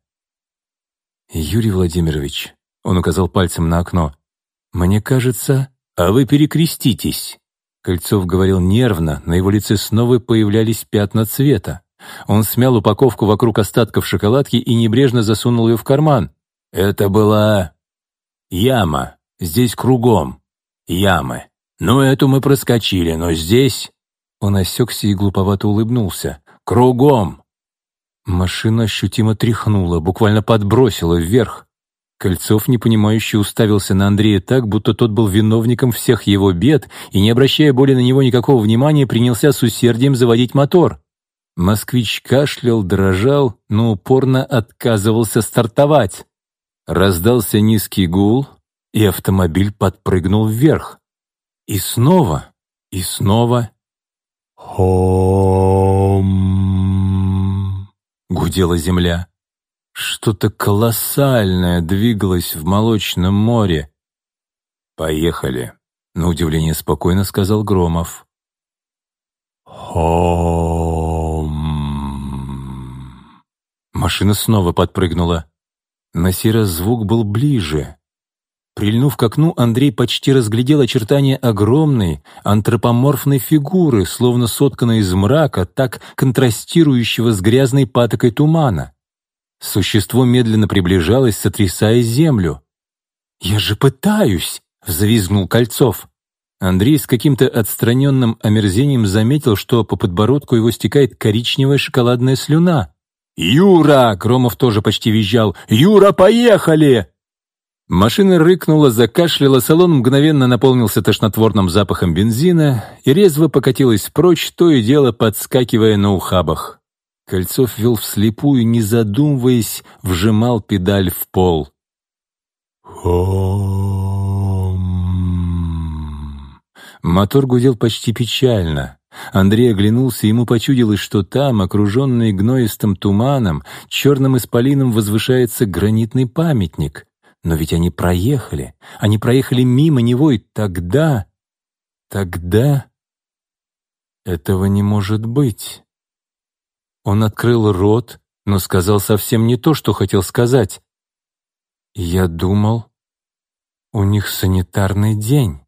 «Юрий Владимирович», — он указал пальцем на окно, — «мне кажется...» «А вы перекреститесь», — Кольцов говорил нервно, на его лице снова появлялись пятна цвета. Он смял упаковку вокруг остатков шоколадки и небрежно засунул ее в карман. «Это была Яма. Здесь кругом. Ямы. Ну, эту мы проскочили, но здесь...» Он осекся и глуповато улыбнулся. «Кругом!» Машина ощутимо тряхнула, буквально подбросила вверх. Кольцов, непонимающе, уставился на Андрея так, будто тот был виновником всех его бед, и, не обращая более на него никакого внимания, принялся с усердием заводить мотор. Москвич кашлял, дрожал, но упорно отказывался стартовать. Раздался низкий гул, и автомобиль подпрыгнул вверх. И снова, и снова. «Хом!» — гудела земля. Что-то колоссальное двигалось в молочном море. «Поехали», — на удивление спокойно сказал Громов. «Хом!» Машина снова подпрыгнула. На сей раз звук был ближе. Прильнув к окну, Андрей почти разглядел очертания огромной, антропоморфной фигуры, словно сотканной из мрака, так контрастирующего с грязной патокой тумана. Существо медленно приближалось, сотрясая землю. «Я же пытаюсь!» — взвизгнул Кольцов. Андрей с каким-то отстраненным омерзением заметил, что по подбородку его стекает коричневая шоколадная слюна. «Юра!» — Громов тоже почти визжал. «Юра, поехали!» Машина рыкнула, закашляла, салон мгновенно наполнился тошнотворным запахом бензина и резво покатилась прочь, то и дело подскакивая на ухабах. Кольцов вел вслепую, не задумываясь, вжимал педаль в пол. Хом. Мотор гудел почти печально. Андрей оглянулся, ему почудилось, что там, окруженный гноистым туманом, черным исполином возвышается гранитный памятник. Но ведь они проехали, они проехали мимо него, и тогда... Тогда... Этого не может быть. Он открыл рот, но сказал совсем не то, что хотел сказать. «Я думал, у них санитарный день».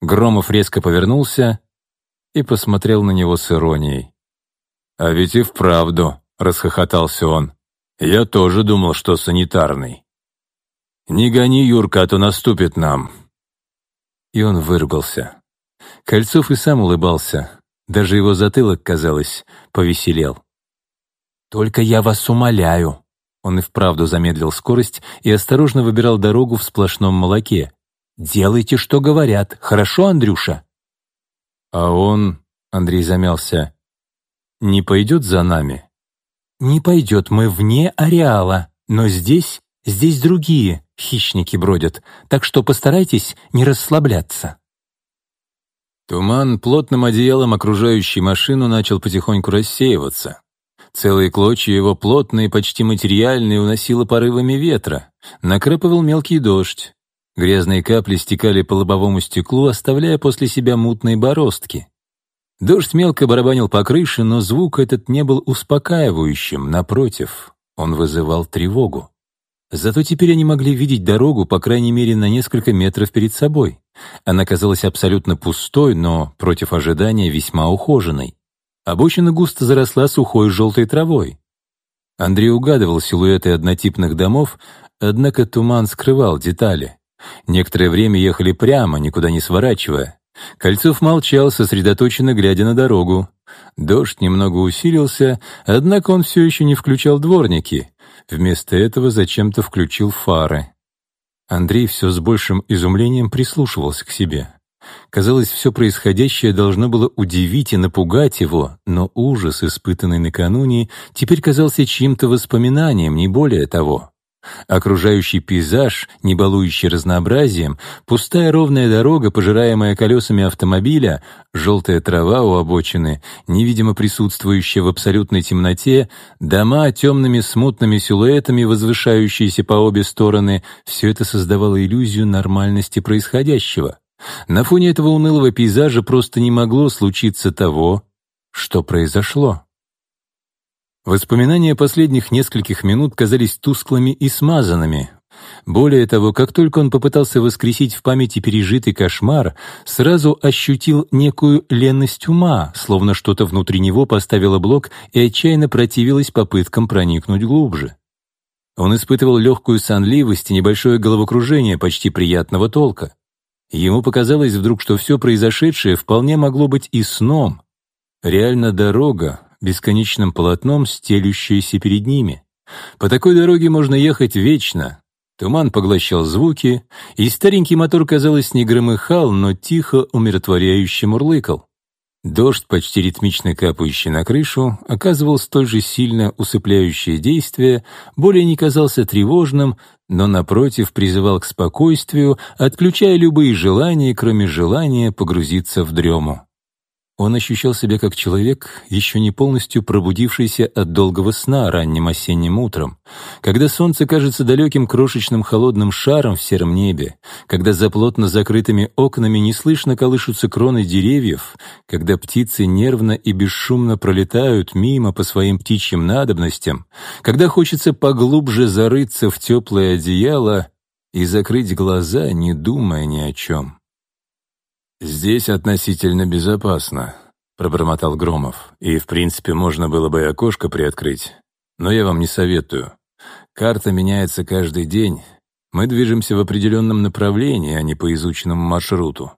Громов резко повернулся и посмотрел на него с иронией. «А ведь и вправду», — расхохотался он, — «я тоже думал, что санитарный». «Не гони, Юрка, а то наступит нам». И он выругался. Кольцов и сам улыбался. Даже его затылок, казалось, повеселел. «Только я вас умоляю». Он и вправду замедлил скорость и осторожно выбирал дорогу в сплошном молоке. «Делайте, что говорят. Хорошо, Андрюша?» «А он...» — Андрей замялся. «Не пойдет за нами?» «Не пойдет, мы вне ареала. Но здесь, здесь другие хищники бродят, так что постарайтесь не расслабляться». Туман, плотным одеялом окружающий машину, начал потихоньку рассеиваться. Целые клочья его плотные, почти материальные, уносило порывами ветра. Накрапывал мелкий дождь. Грязные капли стекали по лобовому стеклу, оставляя после себя мутные бороздки. Дождь мелко барабанил по крыше, но звук этот не был успокаивающим, напротив, он вызывал тревогу. Зато теперь они могли видеть дорогу, по крайней мере, на несколько метров перед собой. Она казалась абсолютно пустой, но, против ожидания, весьма ухоженной. Обочина густо заросла сухой желтой травой. Андрей угадывал силуэты однотипных домов, однако туман скрывал детали. Некоторое время ехали прямо, никуда не сворачивая. Кольцов молчал, сосредоточенно глядя на дорогу. Дождь немного усилился, однако он все еще не включал дворники. Вместо этого зачем-то включил фары. Андрей все с большим изумлением прислушивался к себе. Казалось, все происходящее должно было удивить и напугать его, но ужас, испытанный накануне, теперь казался чьим-то воспоминанием, не более того. Окружающий пейзаж, не балующий разнообразием, пустая ровная дорога, пожираемая колесами автомобиля, желтая трава у обочины, невидимо присутствующая в абсолютной темноте, дома темными смутными силуэтами, возвышающиеся по обе стороны, все это создавало иллюзию нормальности происходящего. На фоне этого унылого пейзажа просто не могло случиться того, что произошло. Воспоминания последних нескольких минут казались тусклыми и смазанными. Более того, как только он попытался воскресить в памяти пережитый кошмар, сразу ощутил некую ленность ума, словно что-то внутри него поставило блок и отчаянно противилось попыткам проникнуть глубже. Он испытывал легкую сонливость и небольшое головокружение почти приятного толка. Ему показалось вдруг, что все произошедшее вполне могло быть и сном. Реально дорога, бесконечным полотном, стелющееся перед ними. По такой дороге можно ехать вечно. Туман поглощал звуки, и старенький мотор, казалось, не громыхал, но тихо, умиротворяюще мурлыкал. Дождь, почти ритмично капающий на крышу, оказывал столь же сильно усыпляющее действие, более не казался тревожным, но, напротив, призывал к спокойствию, отключая любые желания, кроме желания погрузиться в дрему. Он ощущал себя как человек, еще не полностью пробудившийся от долгого сна ранним осенним утром, когда солнце кажется далеким крошечным холодным шаром в сером небе, когда за плотно закрытыми окнами неслышно колышутся кроны деревьев, когда птицы нервно и бесшумно пролетают мимо по своим птичьим надобностям, когда хочется поглубже зарыться в теплое одеяло и закрыть глаза, не думая ни о чем. «Здесь относительно безопасно», — пробормотал Громов. «И, в принципе, можно было бы и окошко приоткрыть. Но я вам не советую. Карта меняется каждый день. Мы движемся в определенном направлении, а не по изученному маршруту.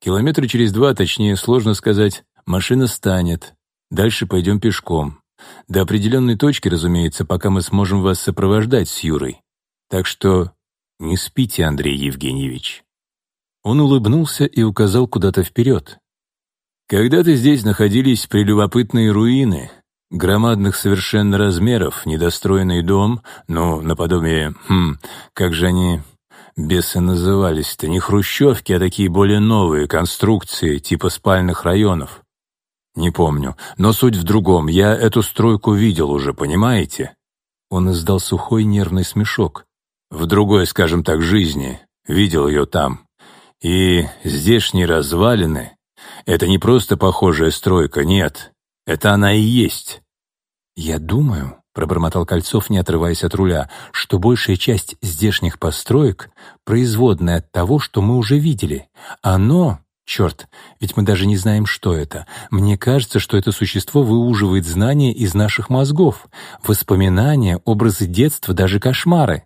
Километра через два, точнее, сложно сказать, машина станет. Дальше пойдем пешком. До определенной точки, разумеется, пока мы сможем вас сопровождать с Юрой. Так что не спите, Андрей Евгеньевич». Он улыбнулся и указал куда-то вперед. «Когда-то здесь находились прелюбопытные руины, громадных совершенно размеров, недостроенный дом, ну, наподобие, хм, как же они, бесы назывались-то, не хрущевки, а такие более новые конструкции, типа спальных районов. «Не помню. Но суть в другом. Я эту стройку видел уже, понимаете?» Он издал сухой нервный смешок. «В другой, скажем так, жизни. Видел ее там. И здешние развалины — это не просто похожая стройка, нет. Это она и есть». «Я думаю», — пробормотал Кольцов, не отрываясь от руля, «что большая часть здешних построек — производная от того, что мы уже видели. Оно Черт, ведь мы даже не знаем, что это. Мне кажется, что это существо выуживает знания из наших мозгов, воспоминания, образы детства, даже кошмары,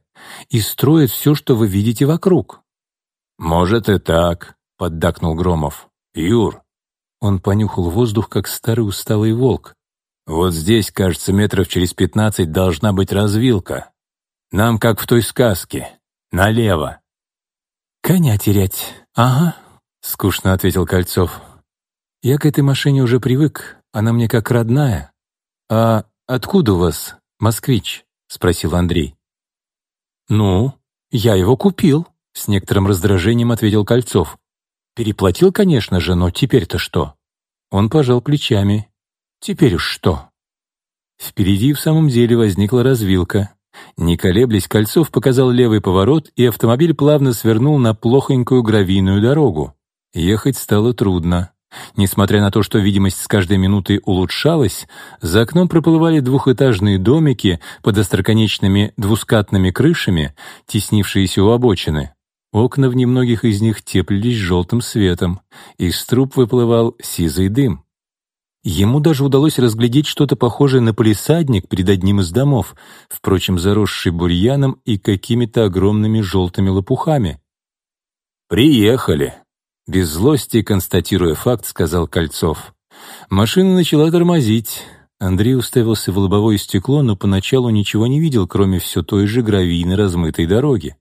и строит все, что вы видите вокруг. «Может и так», — поддакнул Громов. «Юр». Он понюхал воздух, как старый усталый волк. «Вот здесь, кажется, метров через пятнадцать должна быть развилка. Нам, как в той сказке, налево». «Коня терять. Ага, — скучно ответил Кольцов. «Я к этой машине уже привык, она мне как родная. А откуда у вас москвич?» — спросил Андрей. «Ну, я его купил», — с некоторым раздражением ответил Кольцов. «Переплатил, конечно же, но теперь-то что?» Он пожал плечами. «Теперь уж что?» Впереди в самом деле возникла развилка. Не колеблясь, Кольцов показал левый поворот, и автомобиль плавно свернул на плохонькую гравийную дорогу. Ехать стало трудно. Несмотря на то, что видимость с каждой минутой улучшалась, за окном проплывали двухэтажные домики под остроконечными двускатными крышами, теснившиеся у обочины. Окна в немногих из них теплились желтым светом, из труб выплывал сизый дым. Ему даже удалось разглядеть что-то похожее на полисадник перед одним из домов, впрочем, заросший бурьяном и какими-то огромными желтыми лопухами. «Приехали», без злости, констатируя факт, сказал Кольцов. Машина начала тормозить. Андрей уставился в лобовое стекло, но поначалу ничего не видел, кроме все той же гравийно размытой дороги.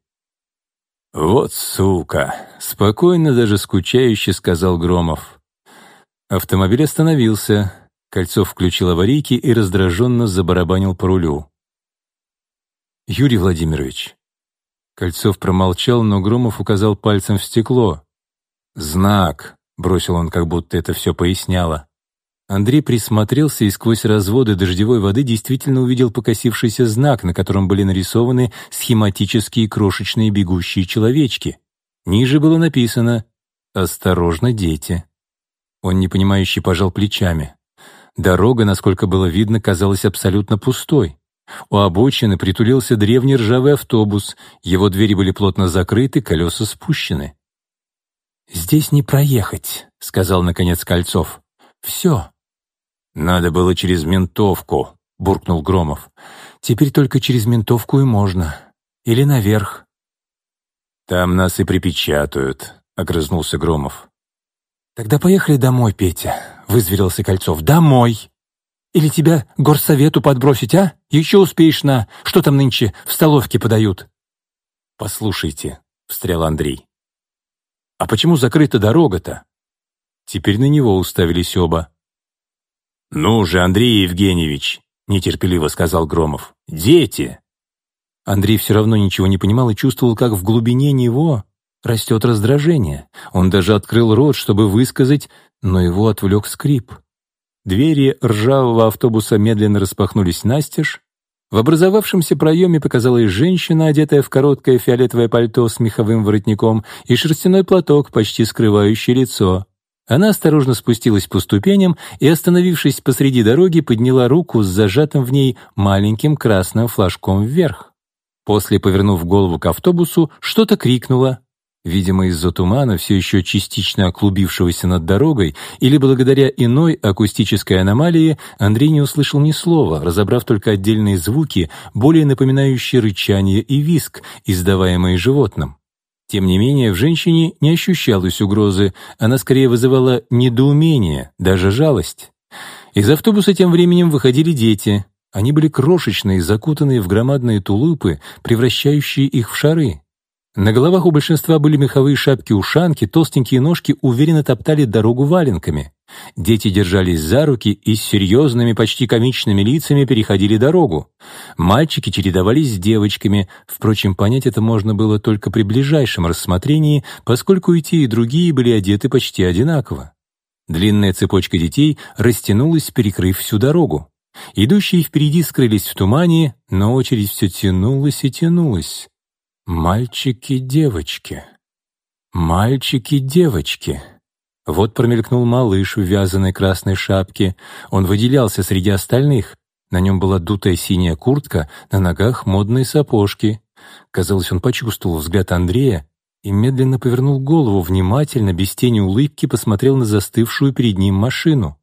«Вот сука!» — спокойно, даже скучающе сказал Громов. Автомобиль остановился. Кольцов включил аварийки и раздраженно забарабанил по рулю. «Юрий Владимирович». Кольцов промолчал, но Громов указал пальцем в стекло. «Знак», — бросил он, как будто это все поясняло. Андрей присмотрелся и сквозь разводы дождевой воды действительно увидел покосившийся знак, на котором были нарисованы схематические крошечные бегущие человечки. Ниже было написано «Осторожно, дети». Он непонимающе пожал плечами. Дорога, насколько было видно, казалась абсолютно пустой. У обочины притулился древний ржавый автобус, его двери были плотно закрыты, колеса спущены. «Здесь не проехать», — сказал, наконец, Кольцов. «Все». «Надо было через ментовку», — буркнул Громов. «Теперь только через ментовку и можно. Или наверх». «Там нас и припечатают», — огрызнулся Громов. «Тогда поехали домой, Петя», — вызверился Кольцов. «Домой! Или тебя горсовету подбросить, а? Еще успеешь на... Что там нынче в столовке подают?» «Послушайте», — встрял Андрей. «А почему закрыта дорога-то?» Теперь на него уставились оба. «Ну же, Андрей Евгеньевич!» — нетерпеливо сказал Громов. «Дети!» Андрей все равно ничего не понимал и чувствовал, как в глубине него растет раздражение. Он даже открыл рот, чтобы высказать, но его отвлек скрип. Двери ржавого автобуса медленно распахнулись настежь, в образовавшемся проеме показалась женщина, одетая в короткое фиолетовое пальто с меховым воротником и шерстяной платок, почти скрывающий лицо. Она осторожно спустилась по ступеням и, остановившись посреди дороги, подняла руку с зажатым в ней маленьким красным флажком вверх. После, повернув голову к автобусу, что-то крикнула. Видимо, из-за тумана, все еще частично оклубившегося над дорогой, или благодаря иной акустической аномалии, Андрей не услышал ни слова, разобрав только отдельные звуки, более напоминающие рычание и виск, издаваемые животным. Тем не менее, в женщине не ощущалось угрозы, она скорее вызывала недоумение, даже жалость. Из автобуса тем временем выходили дети. Они были крошечные, закутанные в громадные тулупы, превращающие их в шары. На головах у большинства были меховые шапки-ушанки, толстенькие ножки уверенно топтали дорогу валенками. Дети держались за руки и с серьезными, почти комичными лицами переходили дорогу. Мальчики чередовались с девочками, впрочем, понять это можно было только при ближайшем рассмотрении, поскольку и те, и другие были одеты почти одинаково. Длинная цепочка детей растянулась, перекрыв всю дорогу. Идущие впереди скрылись в тумане, но очередь все тянулась и тянулась. Мальчики-девочки. Мальчики-девочки. Вот промелькнул малыш в вязаной красной шапке. Он выделялся среди остальных. На нем была дутая синяя куртка, на ногах модные сапожки. Казалось, он почувствовал взгляд Андрея и медленно повернул голову, внимательно, без тени улыбки, посмотрел на застывшую перед ним машину.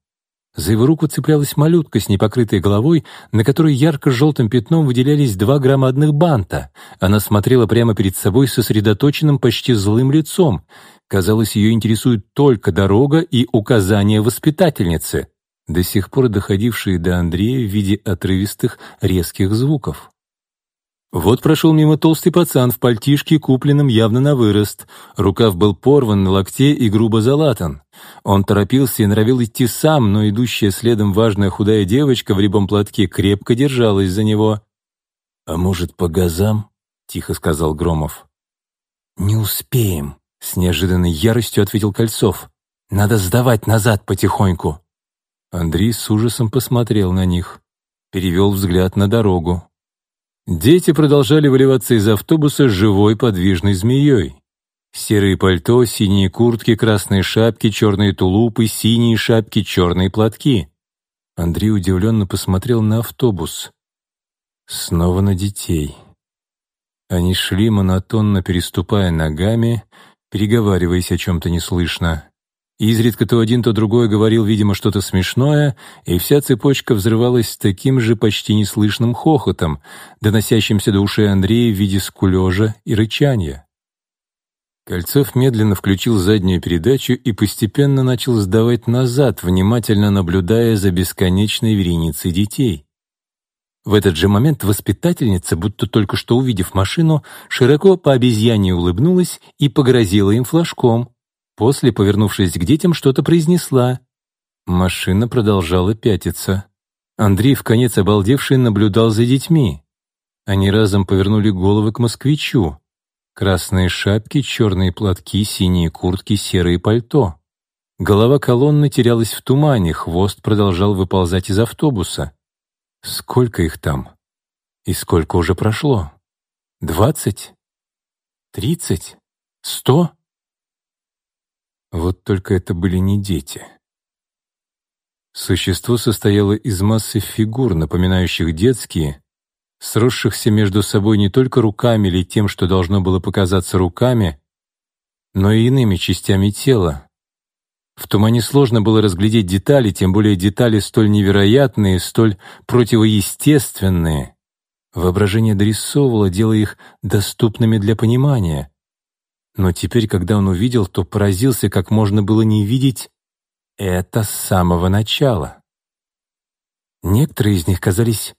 За его руку цеплялась малютка с непокрытой головой, на которой ярко-желтым пятном выделялись два громадных банта. Она смотрела прямо перед собой сосредоточенным, почти злым лицом. Казалось, ее интересует только дорога и указания воспитательницы, до сих пор доходившие до Андрея в виде отрывистых резких звуков. Вот прошел мимо толстый пацан в пальтишке, купленном явно на вырост. Рукав был порван на локте и грубо залатан. Он торопился и норовил идти сам, но идущая следом важная худая девочка в рябом платке крепко держалась за него. «А может, по газам?» — тихо сказал Громов. «Не успеем», — с неожиданной яростью ответил Кольцов. «Надо сдавать назад потихоньку». Андрей с ужасом посмотрел на них, перевел взгляд на дорогу. Дети продолжали выливаться из автобуса живой подвижной змеей. Серые пальто, синие куртки, красные шапки, черные тулупы, синие шапки, черные платки. Андрей удивленно посмотрел на автобус. Снова на детей. Они шли, монотонно переступая ногами, переговариваясь о чем-то неслышно. Изредка то один, то другой говорил, видимо, что-то смешное, и вся цепочка взрывалась таким же почти неслышным хохотом, доносящимся до ушей Андрея в виде скулежа и рычания. Кольцов медленно включил заднюю передачу и постепенно начал сдавать назад, внимательно наблюдая за бесконечной вереницей детей. В этот же момент воспитательница, будто только что увидев машину, широко по обезьяне улыбнулась и погрозила им флажком — После, повернувшись к детям, что-то произнесла. Машина продолжала пятиться. Андрей, в конец обалдевший, наблюдал за детьми. Они разом повернули головы к москвичу. Красные шапки, черные платки, синие куртки, серые пальто. Голова колонны терялась в тумане, хвост продолжал выползать из автобуса. Сколько их там? И сколько уже прошло? Двадцать? Тридцать? Сто? Вот только это были не дети. Существо состояло из массы фигур, напоминающих детские, сросшихся между собой не только руками или тем, что должно было показаться руками, но и иными частями тела. В тумане сложно было разглядеть детали, тем более детали столь невероятные, столь противоестественные. Воображение дорисовывало, делая их доступными для понимания. Но теперь, когда он увидел, то поразился, как можно было не видеть это с самого начала. Некоторые из них казались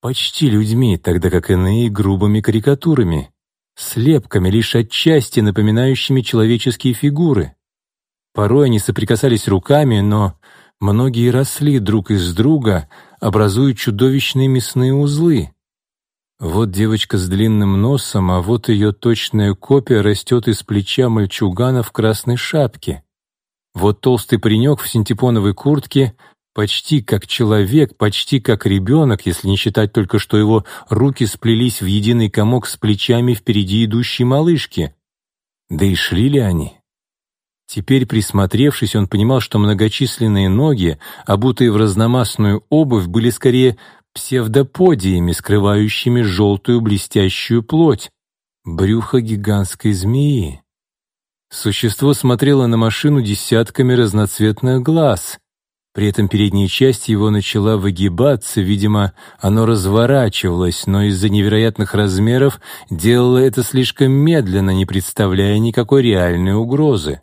почти людьми, тогда как иные — грубыми карикатурами, слепками, лишь отчасти напоминающими человеческие фигуры. Порой они соприкасались руками, но многие росли друг из друга, образуя чудовищные мясные узлы. Вот девочка с длинным носом, а вот ее точная копия растет из плеча мальчугана в красной шапке. Вот толстый паренек в синтепоновой куртке, почти как человек, почти как ребенок, если не считать только, что его руки сплелись в единый комок с плечами впереди идущей малышки. Да и шли ли они? Теперь, присмотревшись, он понимал, что многочисленные ноги, обутые в разномастную обувь, были скорее псевдоподиями, скрывающими желтую блестящую плоть, брюхо гигантской змеи. Существо смотрело на машину десятками разноцветных глаз. При этом передняя часть его начала выгибаться, видимо, оно разворачивалось, но из-за невероятных размеров делало это слишком медленно, не представляя никакой реальной угрозы.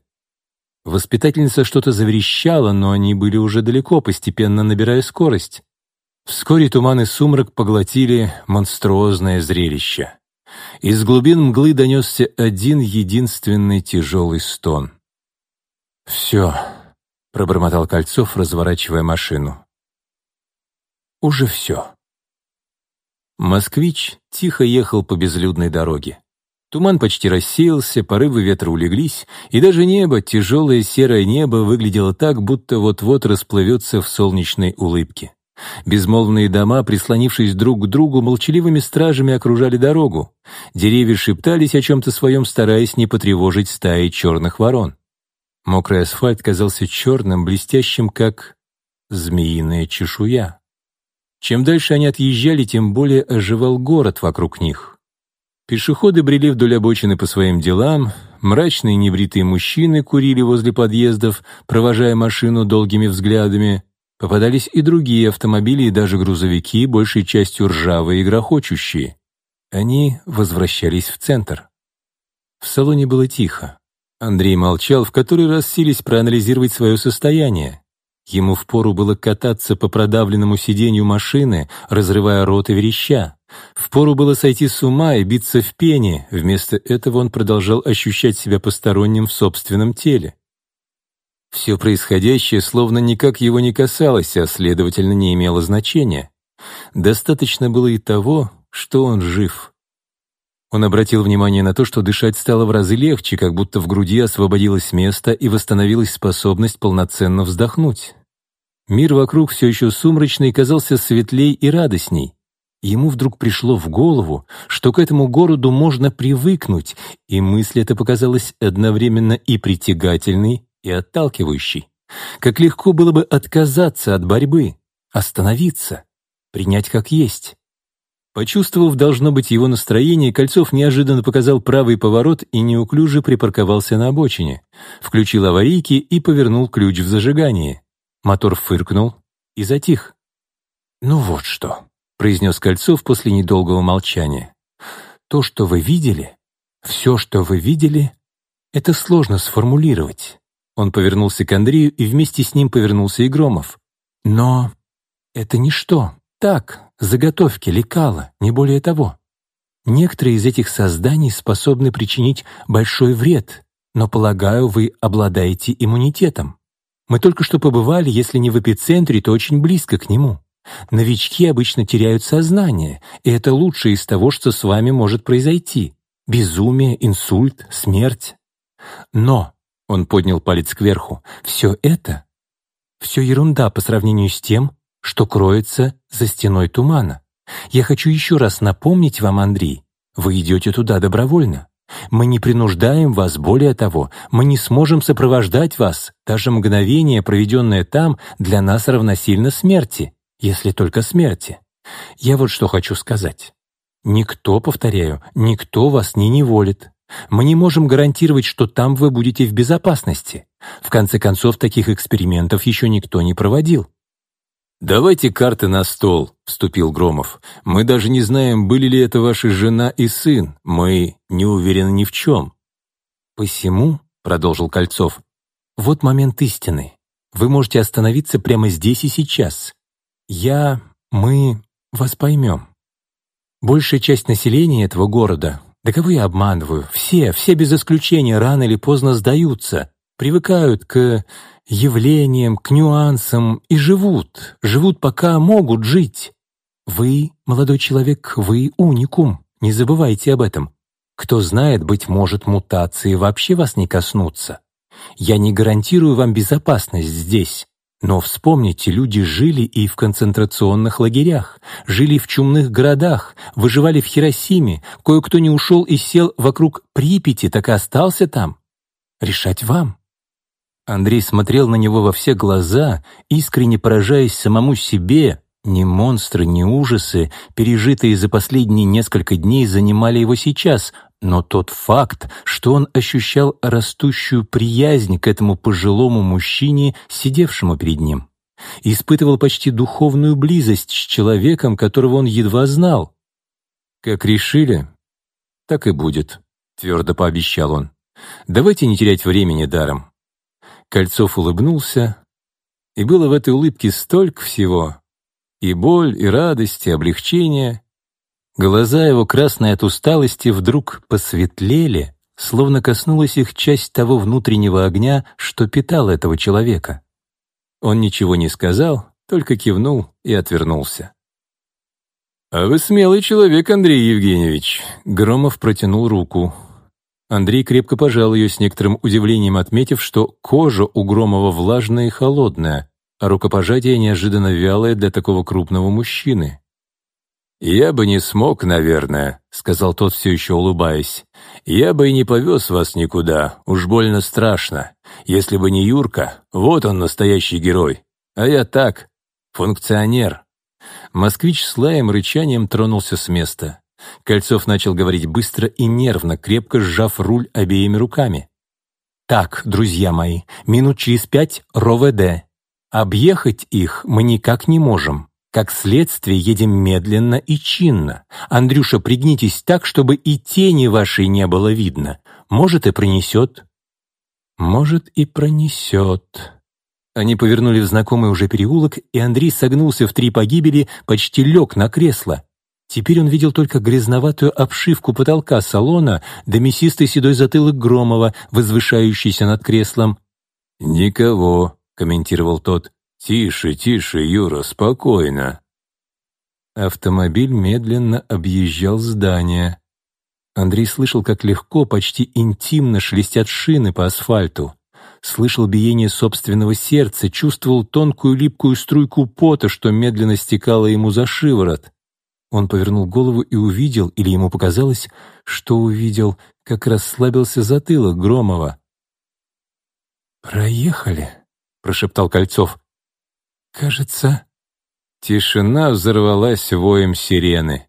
Воспитательница что-то заверещала, но они были уже далеко, постепенно набирая скорость. Вскоре туман и сумрак поглотили монструозное зрелище. Из глубин мглы донесся один единственный тяжелый стон. «Все», — пробормотал Кольцов, разворачивая машину. «Уже все». Москвич тихо ехал по безлюдной дороге. Туман почти рассеялся, порывы ветра улеглись, и даже небо, тяжелое серое небо, выглядело так, будто вот-вот расплывется в солнечной улыбке. Безмолвные дома, прислонившись друг к другу, молчаливыми стражами окружали дорогу. Деревья шептались о чем-то своем, стараясь не потревожить стаи черных ворон. Мокрый асфальт казался черным, блестящим, как змеиная чешуя. Чем дальше они отъезжали, тем более оживал город вокруг них. Пешеходы брели вдоль обочины по своим делам, мрачные небритые мужчины курили возле подъездов, провожая машину долгими взглядами. Попадались и другие автомобили и даже грузовики, большей частью ржавые и грохочущие. Они возвращались в центр. В салоне было тихо. Андрей молчал, в который раз сились проанализировать свое состояние. Ему впору было кататься по продавленному сиденью машины, разрывая рот и вереща. Впору было сойти с ума и биться в пене, вместо этого он продолжал ощущать себя посторонним в собственном теле. Все происходящее словно никак его не касалось, а, следовательно, не имело значения. Достаточно было и того, что он жив. Он обратил внимание на то, что дышать стало в разы легче, как будто в груди освободилось место и восстановилась способность полноценно вздохнуть. Мир вокруг все еще сумрачный казался светлей и радостней. Ему вдруг пришло в голову, что к этому городу можно привыкнуть, и мысль эта показалась одновременно и притягательной, и отталкивающей. Как легко было бы отказаться от борьбы, остановиться, принять как есть. Почувствовав, должно быть, его настроение, Кольцов неожиданно показал правый поворот и неуклюже припарковался на обочине, включил аварийки и повернул ключ в зажигании. Мотор фыркнул и затих. «Ну вот что», — произнес Кольцов после недолгого молчания. «То, что вы видели, все, что вы видели, это сложно сформулировать». Он повернулся к Андрею, и вместе с ним повернулся и Громов. «Но это ничто. Так, заготовки, лекала, не более того. Некоторые из этих созданий способны причинить большой вред, но, полагаю, вы обладаете иммунитетом. Мы только что побывали, если не в эпицентре, то очень близко к нему. Новички обычно теряют сознание, и это лучшее из того, что с вами может произойти. Безумие, инсульт, смерть. Но, он поднял палец кверху, все это, все ерунда по сравнению с тем, что кроется за стеной тумана. Я хочу еще раз напомнить вам, Андрей, вы идете туда добровольно. Мы не принуждаем вас, более того, мы не сможем сопровождать вас. Даже мгновение, проведенное там, для нас равносильно смерти, если только смерти. Я вот что хочу сказать. Никто, повторяю, никто вас не неволит. Мы не можем гарантировать, что там вы будете в безопасности. В конце концов, таких экспериментов еще никто не проводил. «Давайте карты на стол», — вступил Громов. «Мы даже не знаем, были ли это ваша жена и сын. Мы не уверены ни в чем». «Посему», — продолжил Кольцов, — «вот момент истины. Вы можете остановиться прямо здесь и сейчас. Я, мы вас поймем. Большая часть населения этого города, да кого я обманываю, все, все без исключения рано или поздно сдаются, привыкают к явлениям, к нюансам и живут, живут пока могут жить. Вы, молодой человек, вы уникум, не забывайте об этом. Кто знает, быть может, мутации вообще вас не коснутся. Я не гарантирую вам безопасность здесь, но вспомните, люди жили и в концентрационных лагерях, жили в чумных городах, выживали в Хиросиме, кое-кто не ушел и сел вокруг Припяти, так и остался там. Решать вам. Андрей смотрел на него во все глаза, искренне поражаясь самому себе. Ни монстры, ни ужасы, пережитые за последние несколько дней, занимали его сейчас, но тот факт, что он ощущал растущую приязнь к этому пожилому мужчине, сидевшему перед ним, испытывал почти духовную близость с человеком, которого он едва знал. «Как решили, так и будет», — твердо пообещал он. «Давайте не терять времени даром. Кольцов улыбнулся, и было в этой улыбке столько всего. И боль, и радость, и облегчение. Глаза его, красные от усталости, вдруг посветлели, словно коснулась их часть того внутреннего огня, что питал этого человека. Он ничего не сказал, только кивнул и отвернулся. «А вы смелый человек, Андрей Евгеньевич!» Громов протянул руку. Андрей крепко пожал ее с некоторым удивлением, отметив, что кожа у Громова влажная и холодная, а рукопожатие неожиданно вялое для такого крупного мужчины. «Я бы не смог, наверное», — сказал тот, все еще улыбаясь. «Я бы и не повез вас никуда, уж больно страшно. Если бы не Юрка, вот он настоящий герой. А я так, функционер». Москвич с лаем рычанием тронулся с места. Кольцов начал говорить быстро и нервно, крепко сжав руль обеими руками. «Так, друзья мои, минут через пять РОВД. Объехать их мы никак не можем. Как следствие, едем медленно и чинно. Андрюша, пригнитесь так, чтобы и тени вашей не было видно. Может, и пронесет». «Может, и пронесет». Они повернули в знакомый уже переулок, и Андрей согнулся в три погибели, почти лег на кресло. Теперь он видел только грязноватую обшивку потолка салона да мясистый седой затылок Громова, возвышающийся над креслом. «Никого», — комментировал тот. «Тише, тише, Юра, спокойно». Автомобиль медленно объезжал здание. Андрей слышал, как легко, почти интимно шелестят шины по асфальту. Слышал биение собственного сердца, чувствовал тонкую липкую струйку пота, что медленно стекала ему за шиворот. Он повернул голову и увидел, или ему показалось, что увидел, как расслабился затылок Громова. «Проехали», — прошептал Кольцов. «Кажется...» Тишина взорвалась воем сирены.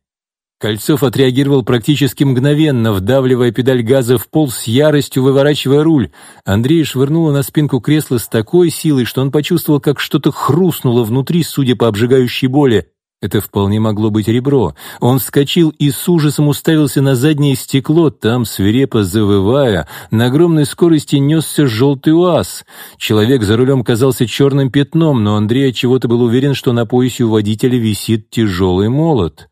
Кольцов отреагировал практически мгновенно, вдавливая педаль газа в пол с яростью, выворачивая руль. Андрей швырнула на спинку кресла с такой силой, что он почувствовал, как что-то хрустнуло внутри, судя по обжигающей боли. Это вполне могло быть ребро. Он вскочил и с ужасом уставился на заднее стекло, там, свирепо завывая, на огромной скорости несся желтый уаз. Человек за рулем казался черным пятном, но Андрей чего-то был уверен, что на поясе у водителя висит тяжелый молот.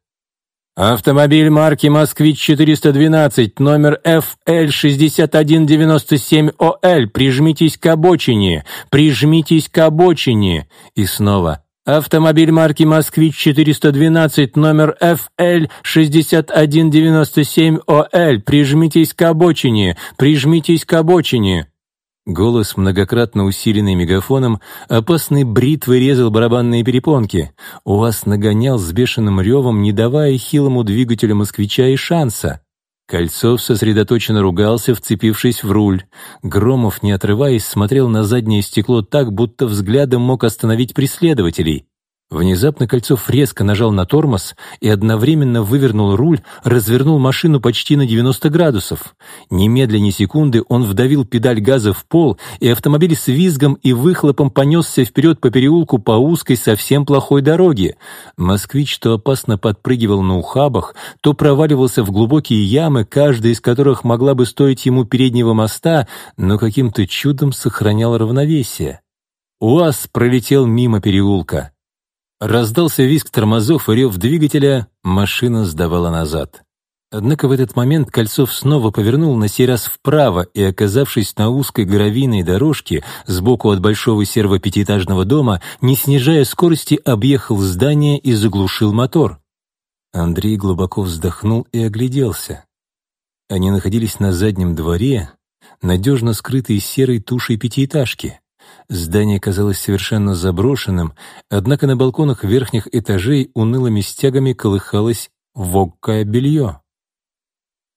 «Автомобиль марки «Москвич-412», номер FL6197OL, прижмитесь к обочине, прижмитесь к обочине». И снова Автомобиль марки «Москвич-412», номер FL6197OL. Прижмитесь к обочине, прижмитесь к обочине. Голос, многократно усиленный мегафоном, опасной бритвой резал барабанные перепонки. УАЗ нагонял с бешеным ревом, не давая хилому двигателю москвича и шанса. Кольцов сосредоточенно ругался, вцепившись в руль. Громов, не отрываясь, смотрел на заднее стекло так, будто взглядом мог остановить преследователей. Внезапно Кольцов резко нажал на тормоз и одновременно вывернул руль, развернул машину почти на 90 градусов. Немедленно секунды он вдавил педаль газа в пол, и автомобиль с визгом и выхлопом понесся вперед по переулку по узкой, совсем плохой дороге. Москвич то опасно подпрыгивал на ухабах, то проваливался в глубокие ямы, каждая из которых могла бы стоить ему переднего моста, но каким-то чудом сохранял равновесие. УАЗ пролетел мимо переулка. Раздался визг тормозов и рев двигателя, машина сдавала назад. Однако в этот момент Кольцов снова повернул на сей раз вправо и, оказавшись на узкой гравийной дорожке сбоку от большого серво-пятиэтажного дома, не снижая скорости, объехал здание и заглушил мотор. Андрей глубоко вздохнул и огляделся. Они находились на заднем дворе, надежно скрытой серой тушей пятиэтажки. Здание казалось совершенно заброшенным, однако на балконах верхних этажей унылыми стягами колыхалось вогкое белье.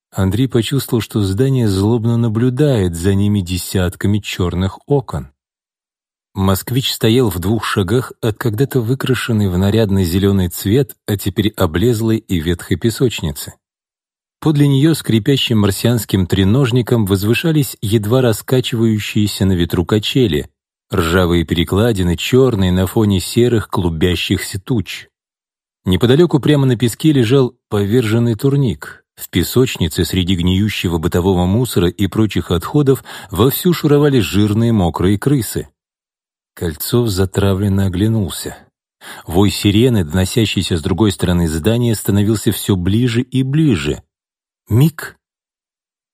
Андрей почувствовал, что здание злобно наблюдает за ними десятками черных окон. Москвич стоял в двух шагах от когда-то выкрашенной в нарядный зеленый цвет, а теперь облезлой и ветхой песочницы. Подле нее скрипящим марсианским треножником возвышались едва раскачивающиеся на ветру качели, Ржавые перекладины, черные на фоне серых клубящихся туч. Неподалеку прямо на песке лежал поверженный турник. В песочнице среди гниющего бытового мусора и прочих отходов вовсю шуровали жирные мокрые крысы. Кольцов затравленно оглянулся. Вой сирены, доносящийся с другой стороны здания, становился все ближе и ближе. Миг,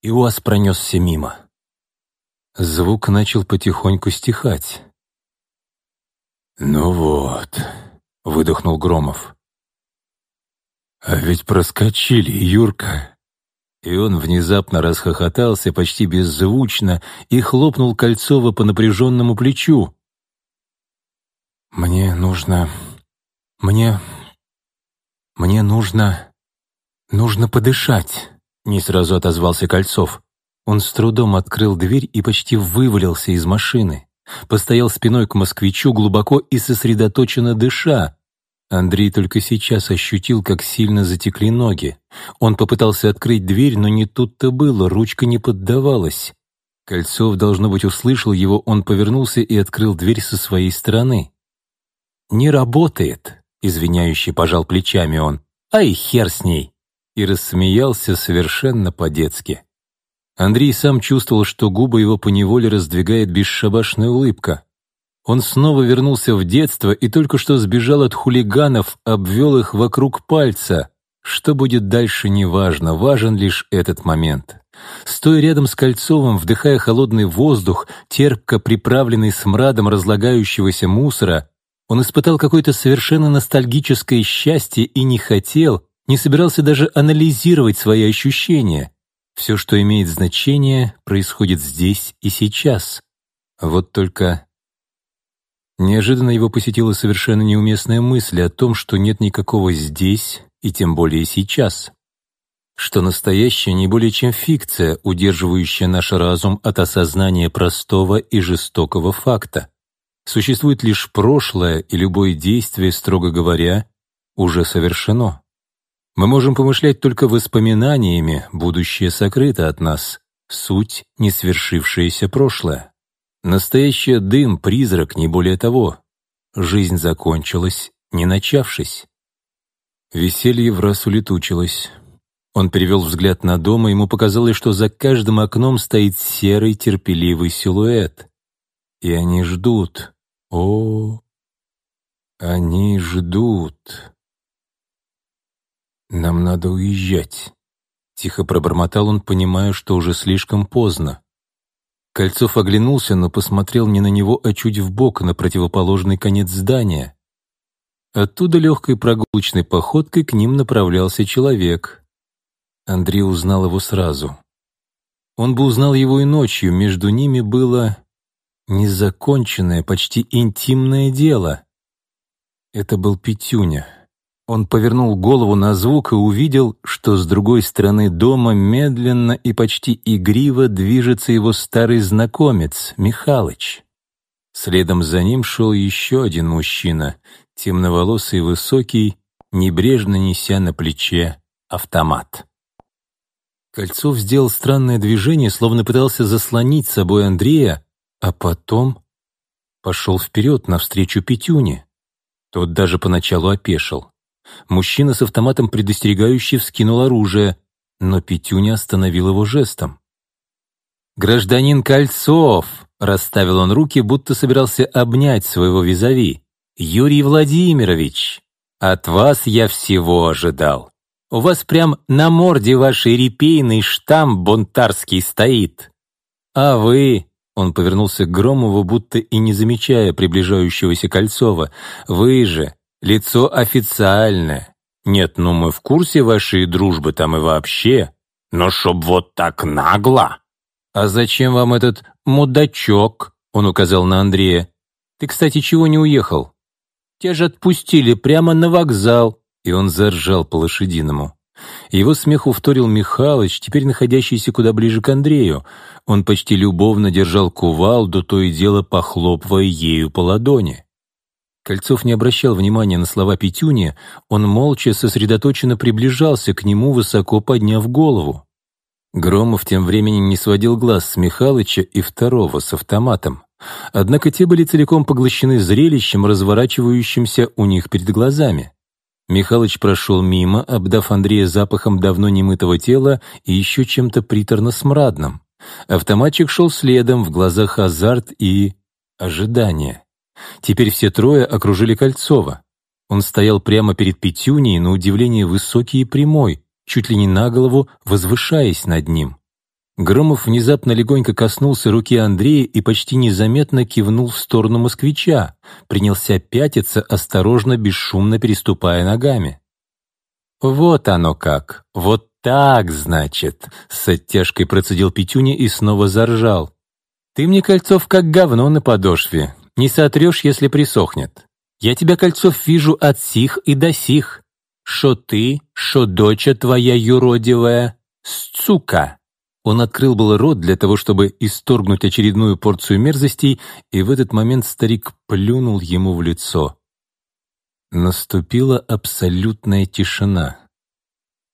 и УАЗ пронесся мимо. Звук начал потихоньку стихать. «Ну вот», — выдохнул Громов. «А ведь проскочили, Юрка!» И он внезапно расхохотался почти беззвучно и хлопнул Кольцова по напряженному плечу. «Мне нужно... Мне... Мне нужно... Нужно подышать», — не сразу отозвался Кольцов. Он с трудом открыл дверь и почти вывалился из машины. Постоял спиной к москвичу, глубоко и сосредоточенно дыша. Андрей только сейчас ощутил, как сильно затекли ноги. Он попытался открыть дверь, но не тут-то было, ручка не поддавалась. Кольцов, должно быть, услышал его, он повернулся и открыл дверь со своей стороны. «Не работает», — извиняющий пожал плечами он. «Ай, хер с ней!» И рассмеялся совершенно по-детски. Андрей сам чувствовал, что губы его поневоле раздвигает бесшабашная улыбка. Он снова вернулся в детство и только что сбежал от хулиганов, обвел их вокруг пальца. Что будет дальше, неважно, важен лишь этот момент. Стоя рядом с Кольцовым, вдыхая холодный воздух, терпко приправленный смрадом разлагающегося мусора, он испытал какое-то совершенно ностальгическое счастье и не хотел, не собирался даже анализировать свои ощущения. Все, что имеет значение, происходит здесь и сейчас. Вот только Неожиданно его посетила совершенно неуместная мысль о том, что нет никакого здесь и тем более сейчас. Что настоящее не более чем фикция, удерживающая наш разум от осознания простого и жестокого факта. Существует лишь прошлое, и любое действие, строго говоря, уже совершено. Мы можем помышлять только воспоминаниями, будущее сокрыто от нас, суть — не свершившееся прошлое. Настоящий дым, призрак, не более того. Жизнь закончилась, не начавшись. Веселье в раз улетучилось. Он перевел взгляд на дом, и ему показалось, что за каждым окном стоит серый терпеливый силуэт. И они ждут. О, они ждут. «Нам надо уезжать», — тихо пробормотал он, понимая, что уже слишком поздно. Кольцов оглянулся, но посмотрел не на него, а чуть вбок, на противоположный конец здания. Оттуда легкой прогулочной походкой к ним направлялся человек. Андрей узнал его сразу. Он бы узнал его и ночью, между ними было незаконченное, почти интимное дело. Это был Петюня. Он повернул голову на звук и увидел, что с другой стороны дома медленно и почти игриво движется его старый знакомец, Михалыч. Следом за ним шел еще один мужчина, темноволосый и высокий, небрежно неся на плече автомат. Кольцов сделал странное движение, словно пытался заслонить собой Андрея, а потом пошел вперед навстречу Петюне. Тот даже поначалу опешил. Мужчина с автоматом предостерегающе вскинул оружие, но Петюня остановил его жестом. «Гражданин Кольцов!» — расставил он руки, будто собирался обнять своего визави. «Юрий Владимирович, от вас я всего ожидал. У вас прям на морде вашей репейный штамп бунтарский стоит. А вы...» — он повернулся к Громову, будто и не замечая приближающегося Кольцова. «Вы же лицо официальное. Нет, ну мы в курсе вашей дружбы там и вообще. Но чтоб вот так нагло. А зачем вам этот мудачок? Он указал на Андрея. Ты, кстати, чего не уехал? Тебя же отпустили прямо на вокзал. И он заржал по-лошадиному. Его смеху вторил Михалыч, теперь находящийся куда ближе к Андрею. Он почти любовно держал кувалду, то и дело похлопывая ею по ладони. Кольцов не обращал внимания на слова Петюни, он молча сосредоточенно приближался к нему, высоко подняв голову. Громов тем временем не сводил глаз с Михалыча и второго с автоматом. Однако те были целиком поглощены зрелищем, разворачивающимся у них перед глазами. Михалыч прошел мимо, обдав Андрея запахом давно немытого тела и еще чем-то приторно-смрадным. Автоматчик шел следом, в глазах азарт и ожидание. Теперь все трое окружили Кольцова. Он стоял прямо перед Петюнией, на удивление высокий и прямой, чуть ли не на голову, возвышаясь над ним. Громов внезапно легонько коснулся руки Андрея и почти незаметно кивнул в сторону москвича, принялся пятиться, осторожно, бесшумно переступая ногами. «Вот оно как! Вот так, значит!» С оттяжкой процедил Петюня и снова заржал. «Ты мне, Кольцов, как говно на подошве. Не сотрешь, если присохнет. Я тебя, Кольцов, вижу от сих и до сих. Шо ты, шо доча твоя юродивая, сука!» Он открыл было рот для того, чтобы исторгнуть очередную порцию мерзостей, и в этот момент старик плюнул ему в лицо. Наступила абсолютная тишина.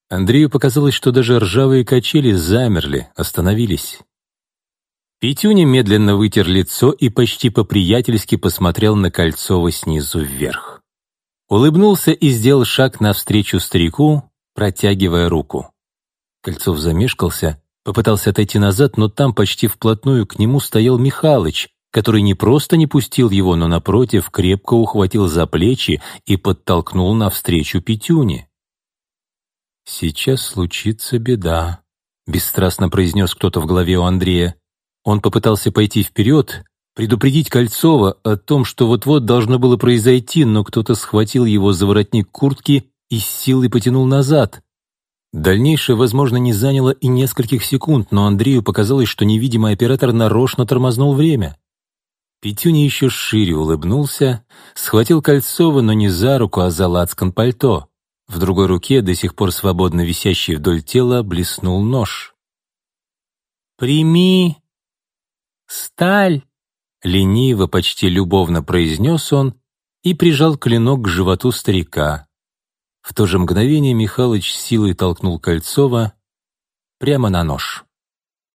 Андрею показалось, что даже ржавые качели замерли, остановились. Петюня медленно вытер лицо и почти по-приятельски посмотрел на Кольцова снизу вверх. Улыбнулся и сделал шаг навстречу старику, протягивая руку. Кольцов замешкался, попытался отойти назад, но там почти вплотную к нему стоял Михалыч, который не просто не пустил его, но, напротив, крепко ухватил за плечи и подтолкнул навстречу Петюне. «Сейчас случится беда», — бесстрастно произнес кто-то в голове у Андрея. Он попытался пойти вперед, предупредить Кольцова о том, что вот-вот должно было произойти, но кто-то схватил его за воротник куртки и с силой потянул назад. Дальнейшее, возможно, не заняло и нескольких секунд, но Андрею показалось, что невидимый оператор нарочно тормознул время. Петюня еще шире улыбнулся, схватил Кольцова, но не за руку, а за лацкан пальто. В другой руке, до сих пор свободно висящий вдоль тела, блеснул нож. «Прими «Сталь!» — лениво, почти любовно произнес он и прижал клинок к животу старика. В то же мгновение Михалыч силой толкнул Кольцова прямо на нож.